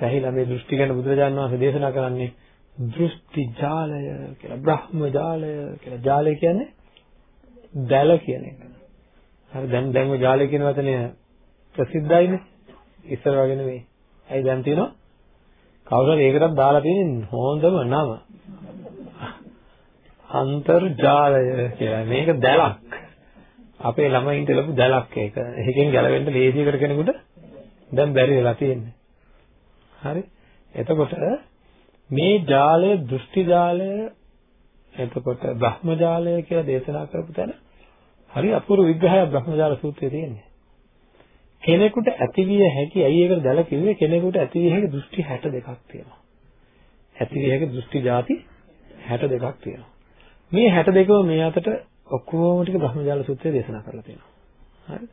වැහිලා මේ දෘෂ්ටි ගැන බුදුරජාණන් වහන්සේ දේශනා කරන්නේ දෘෂ්ටි ජාලය කියලා බ්‍රහ්ම ජාලය කියලා ජාලය කියන්නේ දැල කියන එක. හරි දැන් දැන් ඔය ජාලය කියන වචනය ප්‍රසිද්ධයිනේ. ඉස්සර වගේ නෙවෙයි. ඇයි දැන් තියෙනවා? කවුරු හරි ඒකටත් දාලා තියෙන හොඳම නම. අන්තර්ජාලය කියලා. මේක දැලක්. අපේ ළමයින්ට ලැබු දැලක් ඒක. ඒකෙන් ගැලවෙන්න ලේසියකට කෙනෙකුට දැන් බැරි වෙලා තියෙන්නේ. හරි. එතකොට මේ ජාලය දෘෂ්ටි ජාලය එතකොට බ්‍රහ්ම ජාලය කියලා දේශනා කරපු තැන හරි අපූර්ව විග්‍රහයක් බ්‍රහ්මජාල සූත්‍රයේ තියෙන්නේ. කෙනෙකුට ඇතිවිය හැකි ඇයි ඒකට දැල කිව්වේ කෙනෙකුට ඇතිවිය හැකි දෘෂ්ටි 62ක් තියෙනවා. ඇතිවිය හැකි දෘෂ්ටි ಜಾති 62ක් තියෙනවා. මේ 62ම මේ අතට ඔක්කොම ටික බ්‍රහ්මජාල සූත්‍රයේ දේශනා කරලා තියෙනවා. හරි.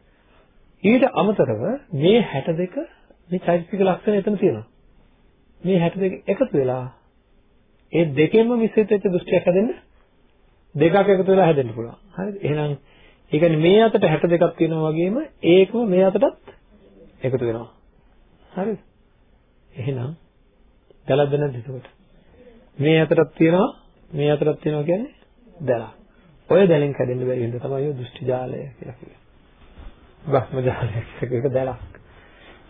ඊට අමතරව මේ 62 මේ චෛතසික ලක්ෂණ එතන තියෙනවා. මේ 62 එකතු වෙලා ඒ දෙකෙන්ම මිශ්‍රිත වෙච්ච දෘෂ්ටියක් හැදෙන්න දෙකක් එකතු වෙලා හැදෙන්න පුළුවන්. හරිද? එහෙනම් ඒ කියන්නේ මේ අතට 62ක් තියෙනවා වගේම ඒකම මේ අතටත් එකතු වෙනවා. හරිද? එහෙනම් දැලක්ද නැද්ද එතකොට? මේ අතටත් තියෙනවා මේ අතටත් තියෙනවා කියන්නේ දැලක්. ඔය දැලෙන් කැඩෙන්න බැරි වෙන තමයි ඔය දෘෂ්ටි ජාලය කියලා කියන්නේ. භ්‍රම ජාලය එක දැලක්.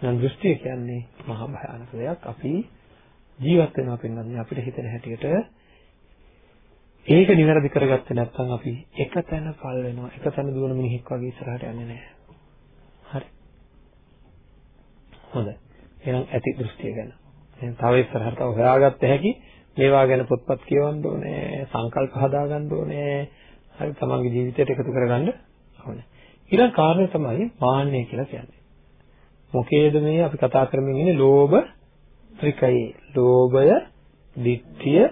නම් දෘෂ්ටිය කියන්නේ මහා භයානක දෙයක්. අපි ජීවත් වෙනවා පින්නන්නේ අපිට හිතෙන හැටියට ඒක නිවැරදි කරගත්තේ නැත්නම් අපි එක තැන පල් වෙනවා. එක තැන දුවන මිනිහෙක් වගේ ඉස්සරහට යන්නේ නැහැ. හරි. හොඳයි. එහෙනම් ඇති දෘෂ්ටිය ගැන. එහෙනම් තව ඉස්සරහට තව හොයාගත්ත හැකි මේවා ගැන පොත්පත් කියවන්න ඕනේ, සංකල්ප හදාගන්න ඕනේ. හරි තමන්ගේ ජීවිතයට එකතු කරගන්න ඕනේ. ඊළඟ කාරණය තමයි මාන්නය කියලා කියන්නේ. මොකේද මේ අපි කතා කරමින් ඉන්නේ ලෝභ ත්‍රිකයේ. ලෝභය, ditthිය,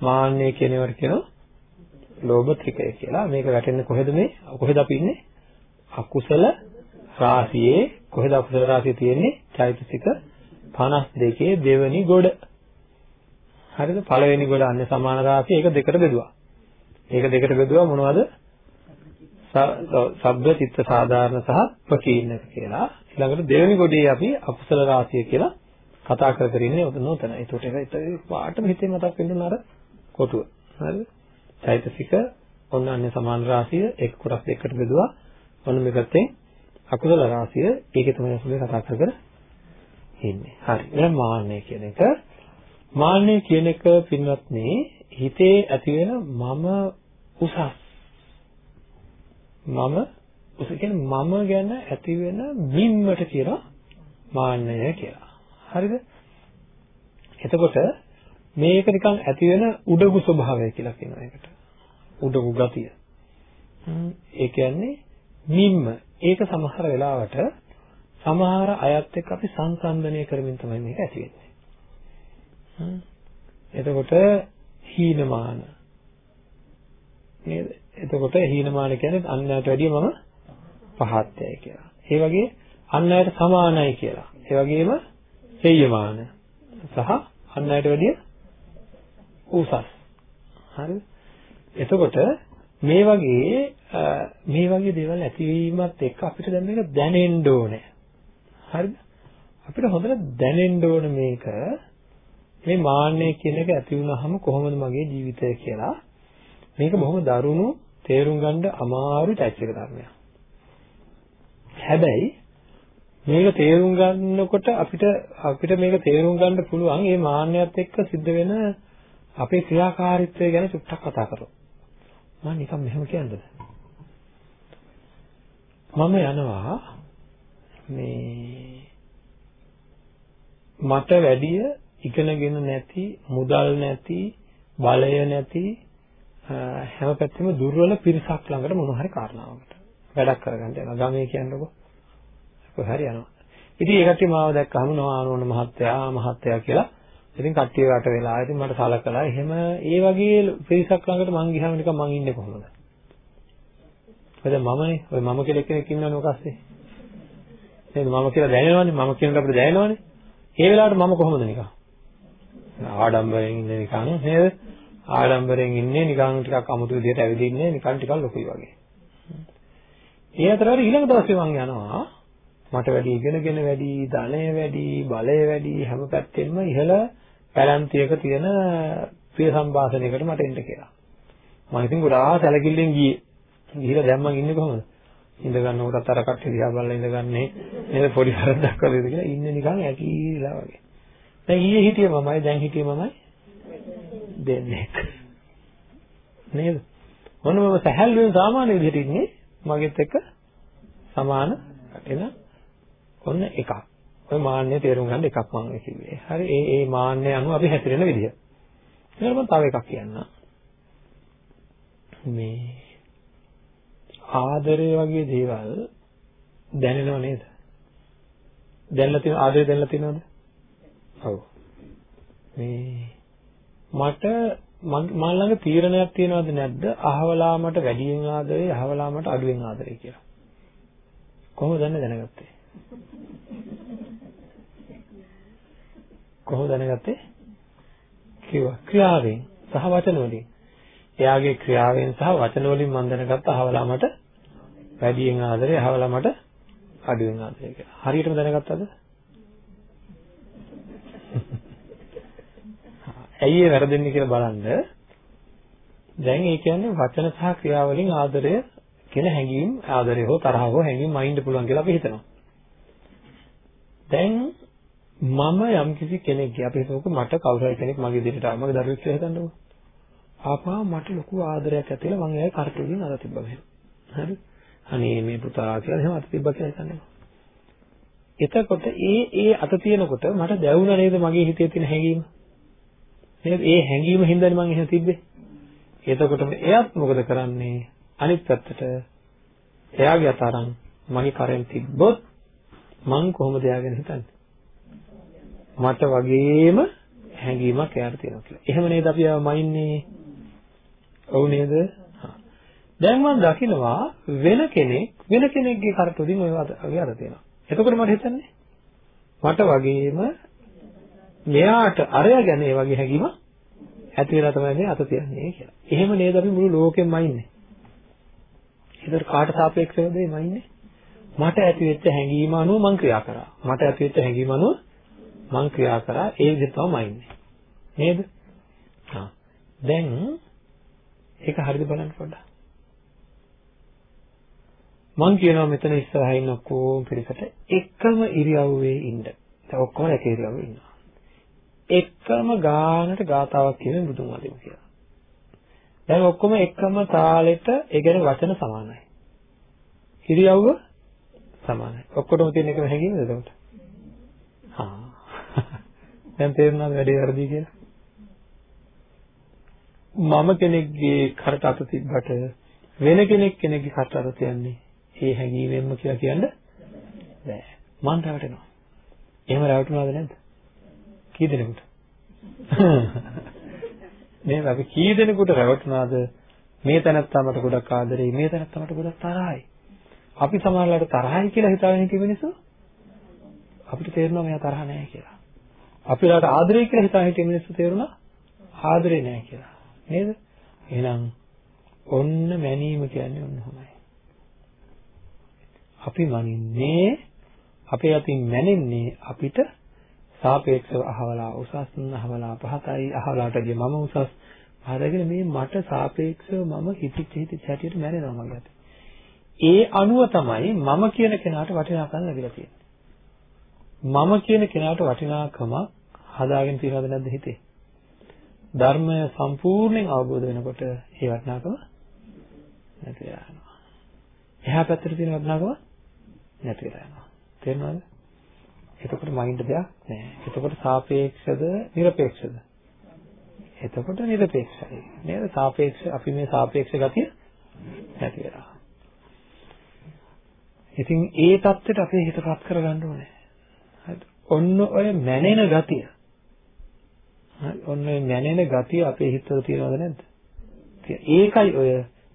මාන්නය කියන ඒවාට කියනවා ලෝභ ත්‍රිකය කියලා. මේක වැටෙන්නේ කොහෙද මේ? කොහෙද අපි ඉන්නේ? අකුසල රාශියේ කොහෙද අකුසල රාශිය තියෙන්නේ? චෛතසික 52 දෙවෙනි ගොඩ. හරිද? පළවෙනි ගොඩ අන්නේ සමාන රාශිය ඒක දෙකට බෙදුවා. ඒක දෙකට බෙදුවා මොනවද? සබ්බ චිත්ත සාධාරණ සහ ප්‍රකීර්ණක කියලා. ඊළඟට දෙවෙනි ගොඩේ අපි අකුසල රාශිය කියලා කතා කර කර ඉන්නේ ඔතන උතන. ඒකට ඒක පාටම හිතේ මතක් වෙන්න අර කොටුව. හරිද? චෛතසික ඔන්න අන්නේ සමාන රාශිය එක් කොටස් දෙකකට බෙදුවා. ඔන්න මේ පැත්තෙන් අකුසල රාශිය ඒකේ තමයි අපි කතා කර කර ඉන්නේ. හරි. එහෙනම් මාන්නය කියන එක මාන්නය කියන එක පින්වත්නි හිතේ ඇති වෙන මම උසස් මම උස කියන්නේ මම ගැන ඇති වෙන මිම්මට කියනවා මාන්නය කියලා. හරිද? එතකොට මේක නිකන් ඇති වෙන උඩගු ස්වභාවය කියලා කියනවා ඒකට. උඩගු ගතිය. ඒ කියන්නේ නිම්ම ඒක සමහර වෙලාවට සමහර අයත් එක්ක අපි සංසන්දනය කරමින් තමයි මේක ඇති වෙන්නේ. එතකොට හීනමාන නේද? එතකොට හීනමාන කියන්නේ අන්නයට වැඩිය මම පහත්යයි කියලා. ඒ වගේ අන්නයට සමානයි කියලා. ඒ වගේම හේයමාන සහ අන්නයට වැඩිය උසස්. හරිද? එතකොට මේ වගේ මේ වගේ දේවල් ඇතිවීමත් එක්ක අපිට දැන් මේක දැනෙන්න ඕනේ. හරිද? අපිට හොඳට දැනෙන්න ඕන මේක මේ මාන්නය කියන එක ඇති වුනහම කොහොමද මගේ ජීවිතය කියලා මේක බොහොම දරුණු තේරුම් ගන්න අමාරු චෛත්‍යක ධර්මයක්. හැබැයි මේක තේරුම් ගන්නකොට අපිට අපිට මේක තේරුම් ගන්න පුළුවන් මේ මාන්නයත් එක්ක සිද්ධ වෙන අපේ ක්‍රියාකාරීත්වය ගැන චුට්ටක් කතා කරමු. මම නිකන් මෙහෙම කියන්නද? මම යනවා මේ මට වැඩිය ඉගෙනගෙන නැති මුදල් නැති බලය නැති හැම පැත්තෙම දුර්වල පිරිසක් ළඟට මොන හරි කාරණාවකට වැඩක් කරගන්න යනවා. ගමේ කියන්නකො. කොහරි යනවා. ඉතින් ඒ කට්ටිය මාව දැක්කම නෝන මහත්තයා මහත්තයා කියලා. ඉතින් කට්ටිය වට වෙලා ඉතින් මට සලකලා එහෙම ඒ වගේ පිරිසක් ළඟට මං ගියාම නිකන් මං ඉන්නේ කොහොමද? ඔය මමනේ. ඔය මම කියලා කෙනෙක් ඉන්නවනේ ඔකස්සේ නේද? මම කියලා දැනෙනවනේ. මම කියනකොට අපිට දැනෙනවනේ. ඒ වෙලාවට මම කොහොමද නිකන්? ආඩම්බරයෙන් ඉන්නේ නිකන් නේද ආඩම්බරයෙන් ඉන්නේ නිකන් ටිකක් අමුතු විදිහට ඇවිදින්නේ නිකන් ටිකක් ලොකුයි වගේ ඒ අතරවල ඊළඟ දවසේ මං යනවා මට වැඩි ඉගෙනගෙන වැඩි ධනය වැඩි බලය වැඩි හැම පැත්තෙම ඉහළ පැලැන්තියක තියෙන ප්‍රිය සම්භාෂණයකට මට එන්න කියලා. මම ඉතින් ගොඩාක් සැලකිල්ලෙන් ගියේ. ගිහිලා දැන් මං ඉන්නේ කොහොමද? ඉඳ ගන්නකොටත් අර කට්ටිය දිහා බලලා ඉඳගන්නේ නේද පොඩි හරද්දක් වගේද කියලා ඉන්නේ නිකන් ඇකීලා වගේ. දැන් ඊයේ හිටියේ මමයි දැන් හිටියේ මමයි දෙන්නේ. නේද? මොන මම සැහැල්ලුවෙන් සාමාන්‍ය විදිහට ඉන්නේ මගෙත් එක්ක සමාන එන ඔන්න එකක්. ඔය මාන්නය තේරුම් ගන්න එකක් මම කිව්වේ. හරි ඒ ඒ මාන්නය අනුව අපි හැසිරෙන විදිය. ඊළඟ මම තව එකක් කියන්නම්. මේ ආදරය වගේ දේවල් දැනෙනව නේද? දැනලා තියෙන ආදරය දැනලා තියෙනවද? ඔව්. මේ මට මම ළඟ තීරණයක් තියෙනවද නැද්ද? අහවලා මට වැඩියෙන් ආදරේ, අහවලා මට අඩුවෙන් ආදරේ කියලා. කොහොමද දැනගත්තේ? කොහොමද දැනගත්තේ? කිව්වා ක්‍රියාවෙන් සහ වචන වලින්. එයාගේ ක්‍රියාවෙන් සහ වචන වලින් මම දැනගත්ත අහවලා මට වැඩියෙන් ආදරේ, අහවලා මට අඩුවෙන් ආදරේ කියලා. හරියටම දැනගත්තද? ඇයි ඒ වැරදෙන්නේ කියලා බලන්න. දැන් ඒ කියන්නේ වචන සහ ක්‍රියා වලින් ආදරය කියන හැඟීම් ආදරය හෝ තරහ හෝ හැඟීම් මයින්ඩ් පුළුවන් කියලා අපි හිතනවා. දැන් මම යම් කිසි කෙනෙක්ගේ අපි හිතමුකෝ මට කවුරු හරි කෙනෙක් මගේ දෙයට ආව මගේ දරුවෙක් කියලා හිතන්නකෝ. ආපහා මට ලොකු ආදරයක් ඇතිලා මම එයාගේ කරටුවකින් අත තිබ්බා මෙහෙම. හරි? අනේ මේ පුතා කියලා එහෙම අත තිබ්බා කියලා හිතන්නකෝ. එතකොට ඒ ඒ අත තියෙනකොට මට දැවුණා නේද මගේ හිතේ තියෙන හැඟීම? නේද? ඒ හැඟීම හින්දානේ මම එහෙම තිබ්බේ. එතකොට එයාත් මොකද කරන්නේ? අනිත් පැත්තට එයාගේ අතරන් මගේ කරෙන් තිබ්බොත් මං කොහොමද එයාගෙන හිතන්නේ? මට වගේම හැඟීමක් එයාට තියෙනවා කියලා. එහෙම නේද අපි මයින්නේ? ඔව් නේද? දැන් මම දකිනවා වෙන කෙනෙක් වෙන කෙනෙක්ගේ කරටුදින් ඔය වගේ අර තියෙනවා. එතකොට මට හිතන්නේ මට වගේම මෙයාට අරයා ගැන ඒ වගේ හැඟීම ඇති වෙලා තමයි මේ අත තියන්නේ කියලා. එහෙම නේද අපි මුළු ලෝකෙම ඉන්නේ. ඒතර කාට සාපේක්ෂවද මේ ඉන්නේ? මට ඇති වෙච්ච හැඟීම අනුව මං ක්‍රියා කරා. මට ඇති වෙච්ච හැඟීම අනුව මං ක්‍රියා කරා. ඒ විදිහට තමයි ඉන්නේ. නේද? හා. දැන් ඒක හරියට බලන්න පොඩ්ඩක්. මං කියනවා මෙතන ඉස්සරහා ඉන්න ඔක්කොම පිරිසට එකම ඉරියව්වේ ඉන්න. දැන් ඔක්කොම එක ඉරියව්වේ ඉන්නවා. එකම ගානට ගාතාවක් කියමින් බුදුන් වදිමු කියලා. දැන් ඔක්කොම එකම තාලෙට ඒ කියන්නේ වචන සමානයි. ඉරියව්ව සමානයි. ඔක්කොටම තියෙන එකම හැඟීමද එතකොට? හා. දැන් තේරුණාද වැඩේ වැරදි කියලා? මම කෙනෙක්ගේ කරට අත තිබ්බට වෙන කෙනෙක් කෙනෙක්ගේ කරට අත තියන්නේ ඒ හැඟීමෙන්ම කියලා කියන්න බෑ. මං රැවටෙනවා. එහෙම රැවටුණාද නැද්ද? කී දෙනෙකුට? නේද අපි කී දෙනෙකුට රැවටුණාද මේ තැනත්තා මට ගොඩක් ආදරෙයි මේ තැනත්තා මට ගොඩක් තරහයි. අපි සමහරවිට තරහයි කියලා හිතාගෙන හිටිය මිනිස්සු අපිට තේරෙනවා මෙයා තරහ නැහැ කියලා. අපිලාට ආදරේ කියලා හිතා හිටිය මිනිස්සු තේරුණා ආදරේ නැහැ කියලා. නේද? එහෙනම් ඔන්න මැනීම කියන්නේ ඔන්න ඔහොමයි. අපි මනින්නේ අපේ අතින් මැනෙන්නේ අපිට සාපේක්ෂව අහවලා උසස් අහවලා පහතයි අහවලාටදී මම උසස් පහතගෙන මේ මට සාපේක්ෂව මම හිතිච්ච හිතිච්ච හැටියට මැරෙනවා මගේ අතින්. ඒ අනුව තමයි මම කියන කෙනාට වටිනාකම් ලැබිලා තියෙන්නේ. මම කියන කෙනාට වටිනාකම හදාගෙන තියනවද නැද්ද හිතේ? ධර්මය සම්පූර්ණයෙන් අවබෝධ වෙනකොට ඒ වටිනාකම නැති වෙනවා. එහා පැත්තට තියෙන වටිනාකම නැති වෙනවා. තේරෙනවද? එතකොට මයින්ඩ් දෙයක් නැහැ. එතකොට සාපේක්ෂද නිර්පේක්ෂද? එතකොට නිර්පේක්ෂයි. නේද? සාපේක්ෂ අපි මේ සාපේක්ෂ ගතිය නැති වෙනවා. ඉතින් ඒ தත්ත්වයට අපේ හිතපත් කරගන්න ඕනේ. හරිද? ඔන්න ඔය මැනෙන ගතිය. හරි ඔන්න ඔය මැනෙන ගතිය අපේ හිතවල තියෙනවද නැද්ද? ඒකයි ඔය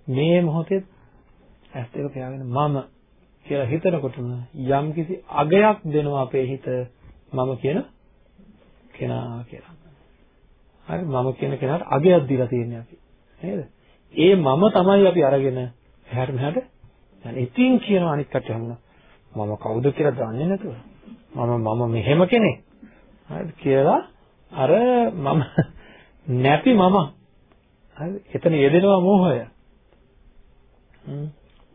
මේ මොහොතේ ඇස් දෙක පියාගෙන මම කියලා හිතනකොටම යම්කිසි අගයක් දෙනවා අපේ හිත මම කියන කෙනා කියලා. හරි මම කියන කෙනාට අගයක් දීලා තියෙන්නේ අපි. නේද? ඒ මම තමයි අපි අරගෙන එහාට මෙහාට දැන් ඉතින් කියනවා අනිත් කට්ටිය හමුණා. මම කවුද කියලා දන්නේ නැතුව. මම මම මෙහෙම කෙනෙක්. හරිද කියලා අර මම නැති මම හරි එතන යෙදෙනවා මෝහය.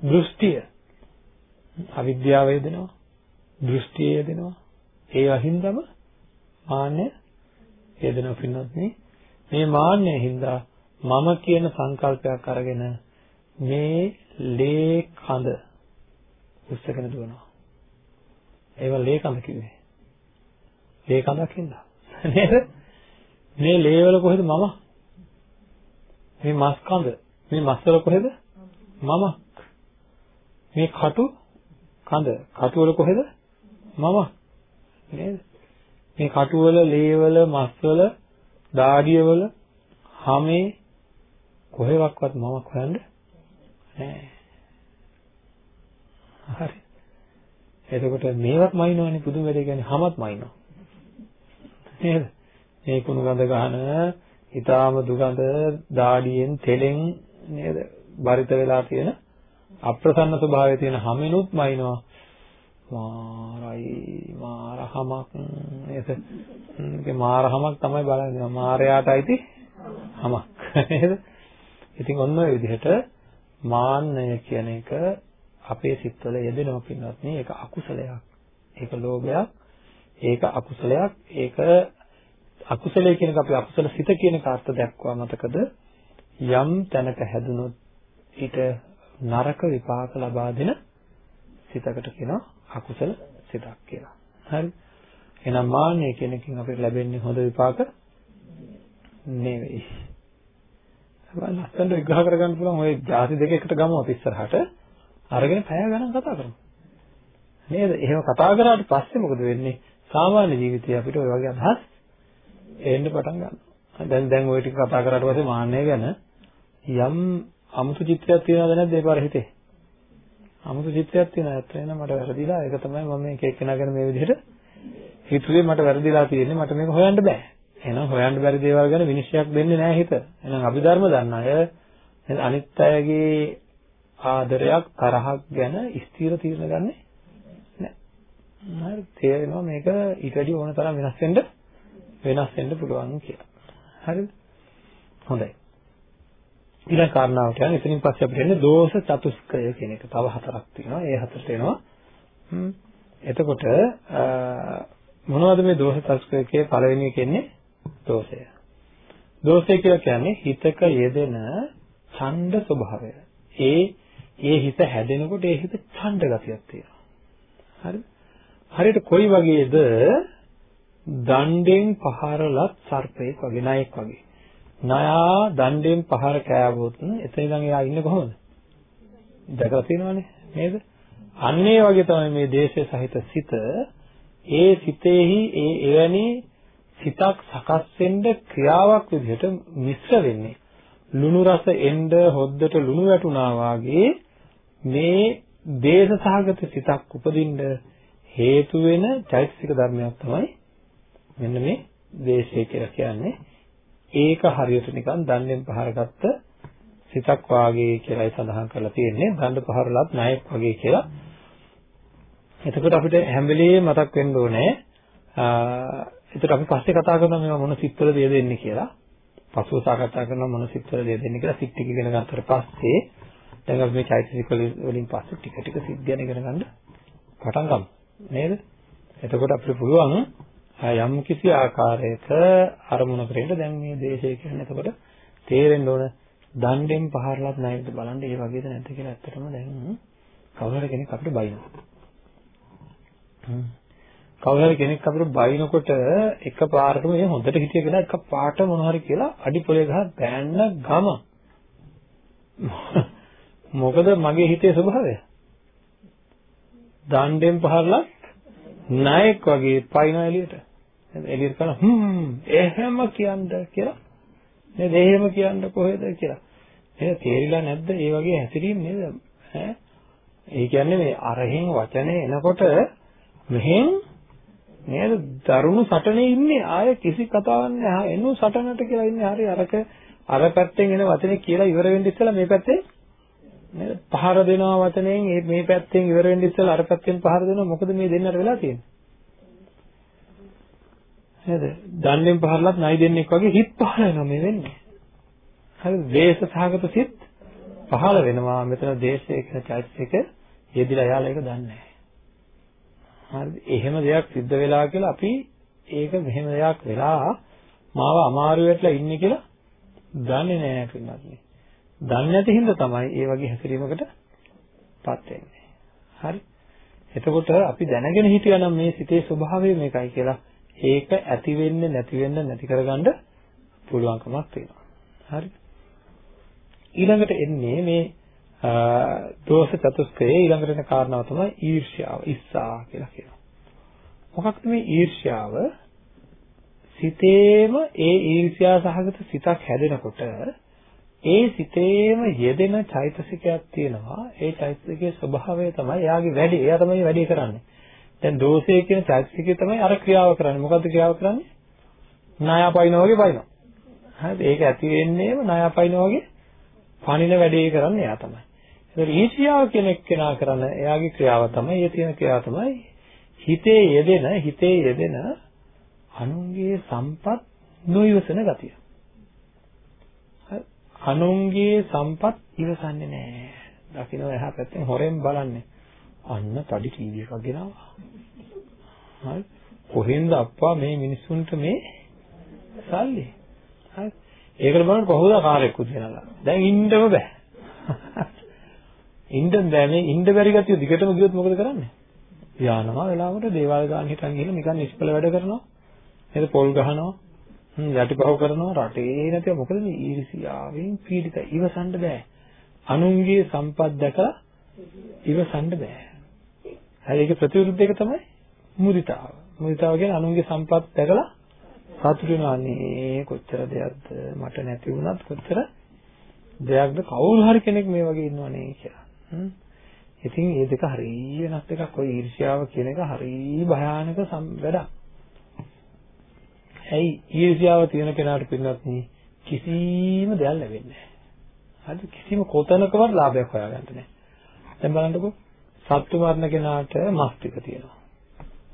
දෘෂ්ටිය. අවිද්‍යාව යෙදෙනවා. දෘෂ්ටිය යෙදෙනවා. ඒ අහින්දම මාන්නය යෙදෙනවා පින්නත් මේ මාන්නය හින්දා මම කියන සංකල්පයක් අරගෙන මේ ලේ කඳ උස්සගෙන දුවනවා. ඒව ලේ කඳ කිව්වේ. ලේ කඳක් හින්දා. නේද? මේ ලේ වල කොහෙද මම? මේ මස් කඳ. මේ මස් වල කොහෙද? මම. මේ කටු කඳ. කටු වල කොහෙද? මම. නේද? මේ කටු වල, ලේ වල, මස් වල, දාඩිය වල, හැමේ කොහෙවත් මමක් හොයන්න නෑ. හරි. එතකොට මේවත් මයින්නවනේ පුදුම වැඩේ කියන්නේ හැමත් මයින්නවා. නේද? මේ කුණු ගඳ ගහන, ඊටාම දුගඳ දාඩියෙන් තෙලෙන් නේද? බරිත වෙලා තියෙන අප්‍රසන්න ස්වභාවය තියෙන හැමෙනුත් මයින්නවා. මාරයි මාරහමක් නේද? ඒක මාරහමක් තමයි බලන්නේ. මාරයාට අයිති හමක් නේද? ඉතින් ඔන්න ඔය විදිහට මාන්නය කියන එක අපේ සිත්වල යෙදෙනවා පින්වත් නේ ඒක අකුසලයක්. ඒක ලෝභයක්. ඒක අකුසලයක්. ඒක අකුසලයේ කියන එක අපි අකුසල සිත කියන කාර්ත දැක්වා මතකද? යම් තැනක හැදුනොත් ඊට නරක විපාක ලබා දෙන සිතකට කියනවා අකුසල සිතක් කියලා. හරි. එහෙනම් මාන්නය කියන එකෙන් අපිට ලැබෙන්නේ හොඳ විපාක නෙවෙයි. සමහර ලස්සනට විග්‍රහ කරගන්න පුළුවන් ওই ಜಾති දෙක එකට ගමු අපි ඉස්සරහට. අරගෙන පැය ගණන් කතා කරමු. නේද? එහෙම කතා කරාට පස්සේ මොකද වෙන්නේ? සාමාන්‍ය ජීවිතේ අපිට ওই වගේ අදහස් එන්න පටන් ගන්නවා. දැන් දැන් ওই ටික කතා කරාට පස්සේ මාන්නය ගැන යම් අමුතු චිත්‍රයක් තියෙනවද නැද්ද ඒ පාර හිතේ? අමුතු චිත්‍රයක් තියෙනවා. ඇත්ත වෙන මට වැරදිලා. ඒක තමයි මම මේ කේක් කෙනා ගැන මේ විදිහට හිතුවේ මට වැරදිලා තියෙන්නේ. මට මේක හොයන්න බෑ. එහෙනම් හොයන්න බැරි දේවල් ගැන විනිශ්චයක් දෙන්නේ නැහැ හිත. එහෙනම් අභිධර්ම දන්න අය අනිත් අයගේ ආදරයක් තරහක් ගැන ස්ථිර තීරණ ගන්නෙ නැහැ. හරි තේරෙනවා මේක ඊට වැඩි ඕන තරම් වෙනස් වෙන්න වෙනස් වෙන්න පුළුවන් කියලා. හරිද? හොඳයි. ඊළඟ කාරණාවට යන එතනින් පස්සේ අපිට එන්නේ දෝෂ චතුස්කය කියන එක. තව හතරක් තියෙනවා. ඒ හතරට එනවා. හ්ම්. එතකොට මොනවද මේ දෝෂ චතුස්කයේ පළවෙනි එකන්නේ දෝෂය. දෝෂය කියලා කියන්නේ හිතක යෙදෙන ඡණ්ඩ ස්වභාවය. ඒ ඒ හිත හැදෙනකොට ඒ හිත ඡණ්ඩ ගතියක් තියෙනවා. හරිද? හරියට කොයි වගේද දණ්ඩෙන් පහරලත් සර්පෙක් වගේ නයෙක් වගේ. නයා දණ්ඩෙන් පහර කෑවොත් එතන ඉඳන් එයා ඉන්නේ කොහොමද? දැකලා තියෙනවනේ නේද? අන්න ඒ වගේ තමයි මේ දේශය සහිත සිත ඒ සිතෙහි ඒ එවැනි සිතක් සකස් වෙන්න ක්‍රියාවක් විදිහට මිශ්‍ර වෙන්නේ. ලුණු රස එන්න හොද්දට ලුණු වැටුණා වාගේ මේ දේශ සහගත සිතක් උපදින්න හේතු වෙන චෛතසික ධර්මයක් තමයි මෙන්න මේ දේශය කියලා කියන්නේ. ඒක හරියට නිකන් දන්නේ පහරගත්ත සිතක් වාගේ කියලායි සඳහන් කරලා තියෙන්නේ. දණ්ඩ පහරලත් ණයෙක් වගේ කියලා. එතකොට අපිට හැම වෙලේම මතක් වෙන්න ඕනේ එතකොට අපි පස්සේ කතා කරනවා මේවා මොන සිත්වල දේ දෙන්නේ කියලා. පසුව සාකච්ඡා කරනවා මොන සිත්වල දේ දෙන්නේ කියලා සිත් ටික ඉගෙන ගන්නතර පස්සේ දැන් අපි මේ චෛතසික වලින් පස්සේ ටික ටික සිත් ගැන ඉගෙන ගන්න පටන් ගමු. නේද? එතකොට අපිට පුළුවන් යම් කිසි ආකාරයක අරමුණකට දැන් මේ දේශය කියන්නේ එතකොට තේරෙන්න ඕන දණ්ඩෙන් පහරලත් නැයිද බලන්න ඒ වගේද නැද්ද කියලා ඇත්තටම දැන් කවුරු හරි කෙනෙක් අපිට බයිනවා. කවුරු හරි කෙනෙක් අපිට බයිනකොට එක පාරටම මේ හොඳට හිතිය කියලා එක පාට මොන හරි කියලා අඩි පොලේ ගහ බෑන්න ගම. මොකද මගේ හිතේ ස්වභාවය? දණ්ඩෙන් පහරලත් නායක වගේ පයින් එළියට. එළියට කරලා හ්ම් එහෙම කියන්න කියලා? නේද? එහෙම කියන්න කොහෙද? කියලා. එහෙනම් තේරිලා නැද්ද? ඒ වගේ හැසිරීම නේද? ඈ? ඒ කියන්නේ මේ අරහෙන් වචනේ එනකොට මෙහෙන් නේද? දරුණු සටනේ ඉන්නේ. ආය කිසි කතාවක් නැහැ. එනු සටනට කියලා ඉන්නේ. හරි අරක අර පැත්තෙන් එන වචනේ කියලා ඉවර වෙන්න ඉස්සෙල්ලා මේ පැත්තේ නේද? පහර දෙනවා වචනයෙන් මේ පැත්තෙන් ඉවර වෙන්න ඉස්සෙල්ලා අර පැත්තෙන් පහර දෙනවා. මොකද මේ දෙන්නට වෙලා තියෙන්නේ? නේද? දණ්ඩෙන් පහරලත් නයි දෙන්නෙක් වගේ හිත පහල වෙනවා මේ වෙන්නේ. හරි දේශ සහගත සිත් පහල වෙනවා. මෙතන දේශය කියන චෛතසික යෙදිලා යාලා ඒක දන්නේ නැහැ. හරිද? එහෙම දෙයක් සිද්ධ වෙලා කියලා අපි ඒක මෙහෙම දෙයක් වෙලා මාව අමාරු වෙట్లా ඉන්නේ කියලා දන්නේ නැහැ පින්නත්. දන්නේ නැති හින්දා තමයි ඒ වගේ හැසිරීමකට පත් වෙන්නේ. හරි? එතකොට අපි දැනගෙන හිටියනම් මේ සිතේ ස්වභාවය මේකයි කියලා ඒක ඇති වෙන්නේ නැති වෙන්න නැති කරගන්න පුළුවන්කමක් තියෙනවා. හරි. ඊළඟට එන්නේ මේ දෝෂ චතුස්කයේ ඊළඟට එන කාරණාව තමයි ඊර්ෂ්‍යාව, ඉස්සා කියලා කියනවා. මොකක්ද මේ ඊර්ෂ්‍යාව? සිතේම ඒ ඊර්ෂ්‍යා සහගත සිතක් හැදෙනකොට ඒ සිතේම යෙදෙන චෛතසිකයක් තියෙනවා. ඒ චෛතසිකයේ ස්වභාවය තමයි එයාගේ වැඩි. එයා තමයි වැඩි කරන්නේ. දැන් දෝෂය කියන චෛතසිකය තමයි අර ක්‍රියාව කරන්නේ. මොකද්ද ක්‍රියාව කරන්නේ? ණයපයින් වගේ පයින්නවා. හරිද? ඒක ඇති වෙන්නේම ණයපයින් වගේ පණින වැඩේ කරන්නේ එයා තමයි. ඒතර ඊර්ෂ්‍යාව කියන එක්කෙනා කරන එයාගේ ක්‍රියාව තමයි, ඒ තියෙන ක්‍රියාව තමයි හිතේ යෙදෙන, හිතේ යෙදෙන අනුන්ගේ සම්පත් නොයවසන ගතිය. අනුන්ගේ සම්පත් ඉවසන්නේ නැහැ. දකින්න එහා පැත්තෙන් හොරෙන් බලන්නේ. අන්න පඩි ටීවී එකක් ගෙනාවා. හරි. කොහෙන්ද අප්පා මේ මිනිස්සුන්ට මේ සල්ලි? හරි. ඒකට බලන්න කොහොමද කාර්යයක්කුත් ගෙනලා. දැන් ඉන්නම බෑ. ඉන්න බෑ මේ ඉන්න බැරි ගතිය දිගටම ගියොත් මොකද කරන්නේ? යානවා වෙලාවට දේවාල ගාන හිටන් ගිහලා නිකන් නිෂ්පල වැඩ කරනවා. නේද පොල් ගහනවා. යටිපහුව කරනවා රටේ නැතිව මොකද මේ ඊර්ෂියාවෙන් පීඩිත ඉවසන්න බෑ. අනුන්ගේ සම්පත් දැකලා ඉවසන්න බෑ. හරි ඒක ප්‍රතිවිරුද්ධ එක තමයි මුදිතාව. මුදිතාව කියන්නේ අනුන්ගේ සම්පත් දැකලා සතුටු වෙනවා නේ කොච්චර දෙයක්ද මට නැති වුණත් කොච්චර දෙයක්ද කවුරු හරි කෙනෙක් මේ වගේ ඉන්නවනේ කියලා. ඉතින් මේ දෙක හරිය වෙනස් එකක්. ඔය ඊර්ෂ්‍යාව කියන එක හරිය භයානක වැඩක්. ඇයි ඊර්ෂ්‍යාව තියෙන කෙනාට පින්නත් කිසිම දෙයක් ලැබෙන්නේ නැහැ. හරි කිසිම කොතනකවත් ලාභයක් හොයාගන්න නැහැ. දැන් බලන්නකෝ සත්තු මරණ කෙනාට මස් ටික තියෙනවා.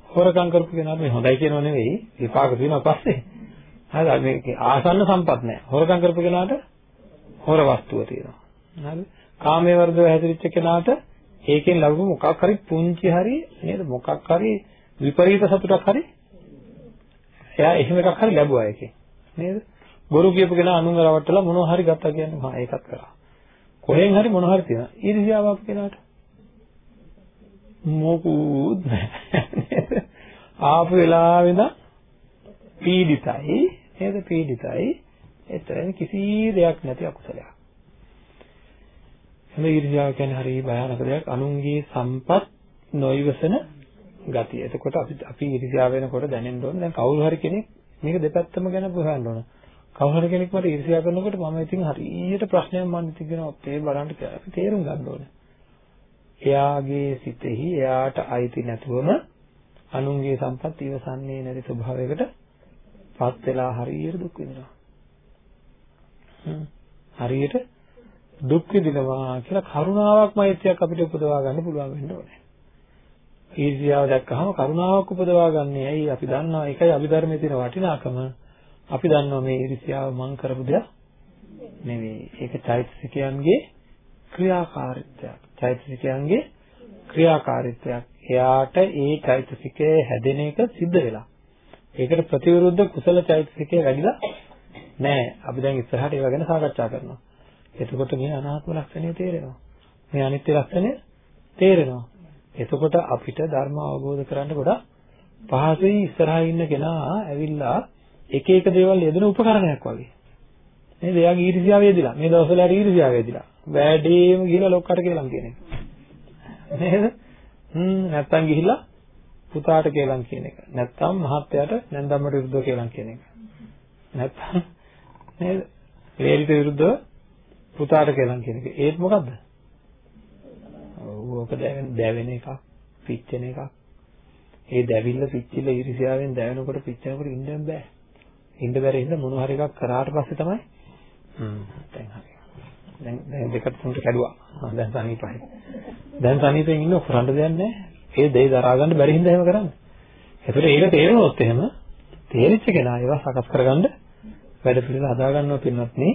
හොරකම් කරපු කෙනාට මේ හොඳයි කියනව නෙවෙයි විපාක තියෙනවා පස්සේ. හරිද? මේක ආසන්න සම්පත් නැහැ. හොරකම් කරපු කෙනාට හොර වස්තුව තියෙනවා. හරිද? කාමයේ වර්ධව හැදිරිච්ච කෙනාට ඒකෙන් ලැබු මොකක් හරි පුංචි හරි නේද මොකක් හරි විපරීත සතුටක් හරි එයා එහෙම එකක් හරි ලැබුවා ඒකෙන් නේද බොරු කියපු කෙනා අනුන් රවට්ටලා මොනවා හරි ගත්තා කියන්නේ හා ඒකත් කරා කොහෙන් හරි මොනවා හරි තියෙනවා ඊර්ෂ්‍යාවක් කෙනාට මොකුත් නැහැ. ආපු වෙලාවෙ ඉඳන් පීඩිතයි නේද පීඩිතයි එතන කිසි දෙයක් නැති අකුසලයක්. එම ඊර්ෂ්‍යාව කියන්නේ හරි භයානක දෙයක් අනුන්ගේ සම්පත් නොයවසන ගතිය. එතකොට අපි අපි ඊර්ෂ්‍යාව වෙනකොට දැනෙන්න ඕනේ දැන් කවුරු හරි කෙනෙක් මේක දෙපැත්තම ගැන හොයන්න ඕන. කවුරු හරි කෙනෙක් මට ඊර්ෂ්‍යා කරනකොට මම ඉතින් හරියට ප්‍රශ්නයක් මන් ඉතින් කියනවා අපේ බලන්න කියලා. අපි තේරුම් ගන්න ඕනේ. එයාගේ සිතෙහි එයාට අයිති නැතුවම අනුන්ගේ සම්පත් ඉවසන්නේ නැති ස්වභාවයකට පත් වෙලා හරියට දුක් විඳිනවා. හරියට දුක් විඳිනවා කියලා කරුණාවක් මෛත්‍රියක් අපිට උපදවා ගන්න පුළුවන් වෙන්න ඕනේ. ඊර්ෂ්‍යාව දැක්කහම කරුණාවක් උපදවා ගන්න. ඇයි අපි දන්නවා ඒකයි අභිධර්මයේ තියෙන වටිනාකම. අපි දන්නවා මේ ඊර්ෂ්‍යාව මං කරපු දෙයක් නෙවෙයි. ඒක චෛතසිකයන්ගේ ක්‍රියාකාරීත්වයක්. චෛතසිකයන්ගේ ක්‍රියාකාරීත්වයක්. එයාට ඒ චෛතසිකය හැදෙන එක සිද්ධ වෙලා. ඒකට ප්‍රතිවිරුද්ධ කුසල චෛතසිකය වැඩිලා නැහැ. අපි දැන් ඉස්සරහට ඒව ගැන සාකච්ඡා කරනවා. එතකොට මේ අනාත්ම ලක්ෂණය තේරෙනවා. මේ අනිත්‍ය ලක්ෂණය තේරෙනවා. එතකොට අපිට ධර්ම අවබෝධ කරගන්න ගොඩක් පහසුයි ඉස්සරහා ඉන්න කෙනා ඇවිල්ලා එක එක දේවල් යෙදෙන උපකරණයක් වගේ. නේද? එයාගේ ඊර්ෂ්‍යාව වේදිලා. මේ දවස්වල හරි ඊර්ෂ්‍යාව වේදිලා. වැඩිම ගිහලා ලොක්කට කියලා කියන එක. නේද? හ්ම් නැත්තම් ගිහිල්ලා පුතාට කියලා කියන එක. නැත්තම් මහත්තයාට නැන්දම්මට විරුද්ධව කියලා කියන එක. නැත්තම් නේද? ලේලිට විරුද්ධව පුතාට කියලා කියන එක. ඒත් මොකද්ද? ඕක දැවෙන දැවෙන එකක්, පිච්චෙන එකක්. ඒ දැවිල්ල පිච්චිල ඊර්ෂ්‍යාවෙන් දැවෙනකොට පිච්චෙනකොට ඉන්න බෑ. ඉන්න බැරි හින්දා මොන හරි එකක් කරාට පස්සේ තමයි හ්ම් දැන් හරි. දැන් දැන් දෙකට තුනට කැඩුවා. දැන් සනීපයි. දැන් සනීපෙන් ඉන්න කරන්න දෙයක් නැහැ. ඒ දෙය දරා ගන්න බැරි හින්දා එහෙම කරන්නේ. ඒතර ඒක තේරුණොත් එහෙම තේරිච්ච කෙනා ඒවා සකස් කරගන්න වැඩ පිළිවෙල හදා ගන්නවා පින්නත් නේ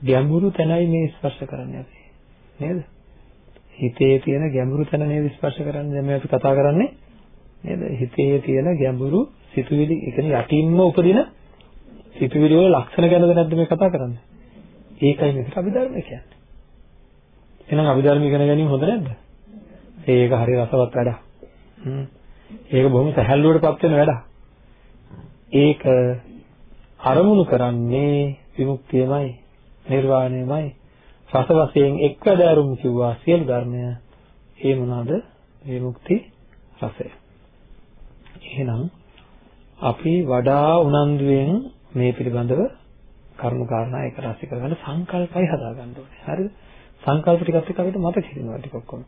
ගැඹුරු තැනයි මේ ස්පර්ශ කරන්නේ අපි. නේද? හිතේ තියෙන ගැඹුරු තැන නේද ස්පර්ශ කරන්නේ දැන් මේ අපි කතා කරන්නේ නේද? හිතේ තියෙන ගැඹුරු සිතුවිලි ඒ කියන්නේ යටින්ම උපදින සිතුවිලි වල ලක්ෂණ ගැනද නැද්ද මේ කතා කරන්නේ? ඒකයි මේකට අභිධර්ම කියන්නේ. එහෙනම් අභිධර්ම ඉගෙන ගැනීම හොඳ නැද්ද? ඒක හරි රසවත් වැඩක්. හ්ම්. ඒක බොහොම සැහැල්ලුවටපත් වෙන වැඩක්. ඒක අරමුණු කරන්නේ විමුක්තියමයි, නිර්වාණයමයි. රස වශයෙන් එක්වැද අරුමු කිව්වා සියලු ධර්මය. ඒ මොනවාද? විමුක්ති රසය. එහෙනම් අපි වඩා උනන්දුවෙන් මේ පිළිබඳව කර්ම කාරණා එක රාශි කරගන්න සංකල්පයි හදාගන්න ඕනේ. හරිද? සංකල්ප ටිකත් එක්ක අපිට මතක හිටිනවා ටික ඔක්කොම.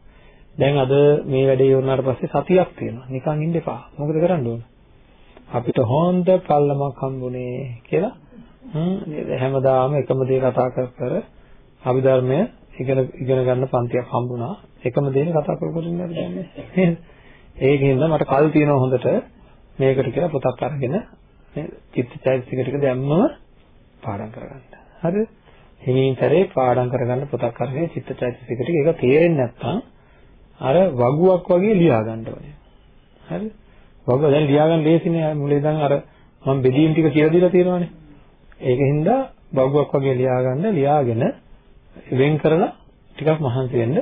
දැන් අද මේ වැඩේ ඉවරනාට පස්සේ සතියක් තියෙනවා. නිකන් ඉන්න එපා. මොකද කරන්න ඕන? අපිට හොඳ පල්ලමක් හම්බුනේ කියලා හ්ම් හැමදාම එකම දේ කතා කර කර අභිධර්මය ඉගෙන ඉගෙන ගන්න පන්තියක් හම්බුණා. එකම දේ කතා කර කර ඉන්න අපි දන්නේ. නේද? ඒකින්ද මට කල් තියෙනවා හොඳට මේකට කියලා පොතක් අරගෙන නේද? චිත්තචෛතසික ටික දැම්මම පාඩම් කරගන්න. හරිද? හිමින් කරේ පාඩම් කරගන්න පොතක් අරගෙන චිත්තචෛතසික ටික ඒක තේරෙන්නේ නැත්නම් අර වගුවක් වගේ ලියා ගන්න ඕනේ. හරිද? වගුව දැන් ලියා ගන්න ලේසිනේ මුලේ ඉඳන් අර මම බෙදීම් ටික කියලා දීලා තියෙනවානේ. ඒකින්ද වගුවක් වගේ ලියා ගන්න ලියාගෙන වෙන් කරලා ටිකක් මහන්සි වෙන්න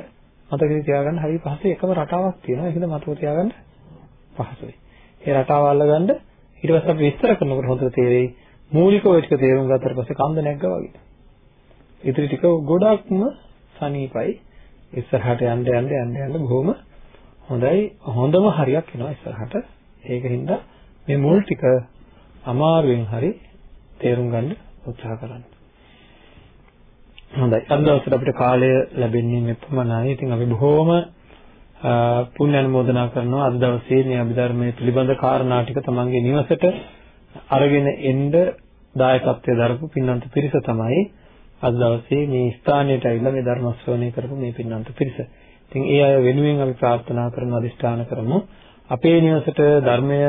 මතකේ තියාගන්න හරි පහසුයි එකම රටාවක් තියෙනවා ඒකද මතක තියාගන්න පහසුයි. ඒ රටාව අල්ලගන්න ඊට පස්සේ අපි විස්තර කරනකොට හොඳට තේරෙයි මූලික ওই ටික තේරුම් ගත්තට පස්සේ කන්ද නැග්ගා වගේ. ඉතින් ටික ගොඩක්ම සනීපයි. ඉස්සරහට යන්න යන්න යන්න යන්න බොහොම හොඳයි හොඳම හරියක් එනවා ඉස්සරහට. ඒකින්ද මේ මුල් ටික අමාරුවෙන් හරි තේරුම් ගන්න උත්සාහ කරන්න. හොඳයි. අද දවසට අපිට කාලය ලැබෙන්නේ මෙපමණයි. ඉතින් අපි බොහොම පුණ්‍ය අනුමෝදනා කරනවා අද දවසේ මේ අභිධර්මයේ පිළිබඳ කාරණා ටික තමන්ගේ නිවසට අරගෙන එන්න දායකත්වයේ දරපු පින්නන්ත පිරිස තමයි අද දවසේ මේ ස්ථානයට ඇවිල්ලා මේ ධර්ම ශ්‍රවණය කරපු මේ පින්නන්ත පිරිස. ඉතින් ඒ අය වෙනුවෙන් අපි ප්‍රාර්ථනා කරන අදිෂ්ඨාන කරමු. අපේ නිවසට ධර්මය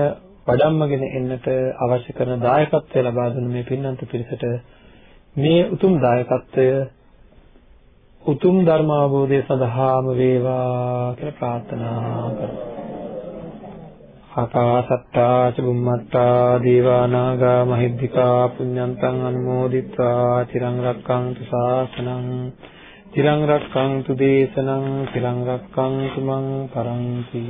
වඩම්මගෙන එන්නට අවශ්‍ය කරන දායකත්වය ලබා දුන්න මේ පින්නන්ත පිරිසට මේ උතුම් දායකත්වය උතුම් ධර්ම අවබෝධය සඳහාම වේවා කියලා ප්‍රාර්ථනා කරමු. ආකාසත්තා ච බුම්මත්තා දීවා නාග මහිද්దికා පුඤ්ඤන්තං අනුමෝදිත්වා තිරං රක්ඛන්තු ශාසනං තිරං රක්ඛන්තු දේශනං තිරං රක්ඛන්තු මං පරන්ති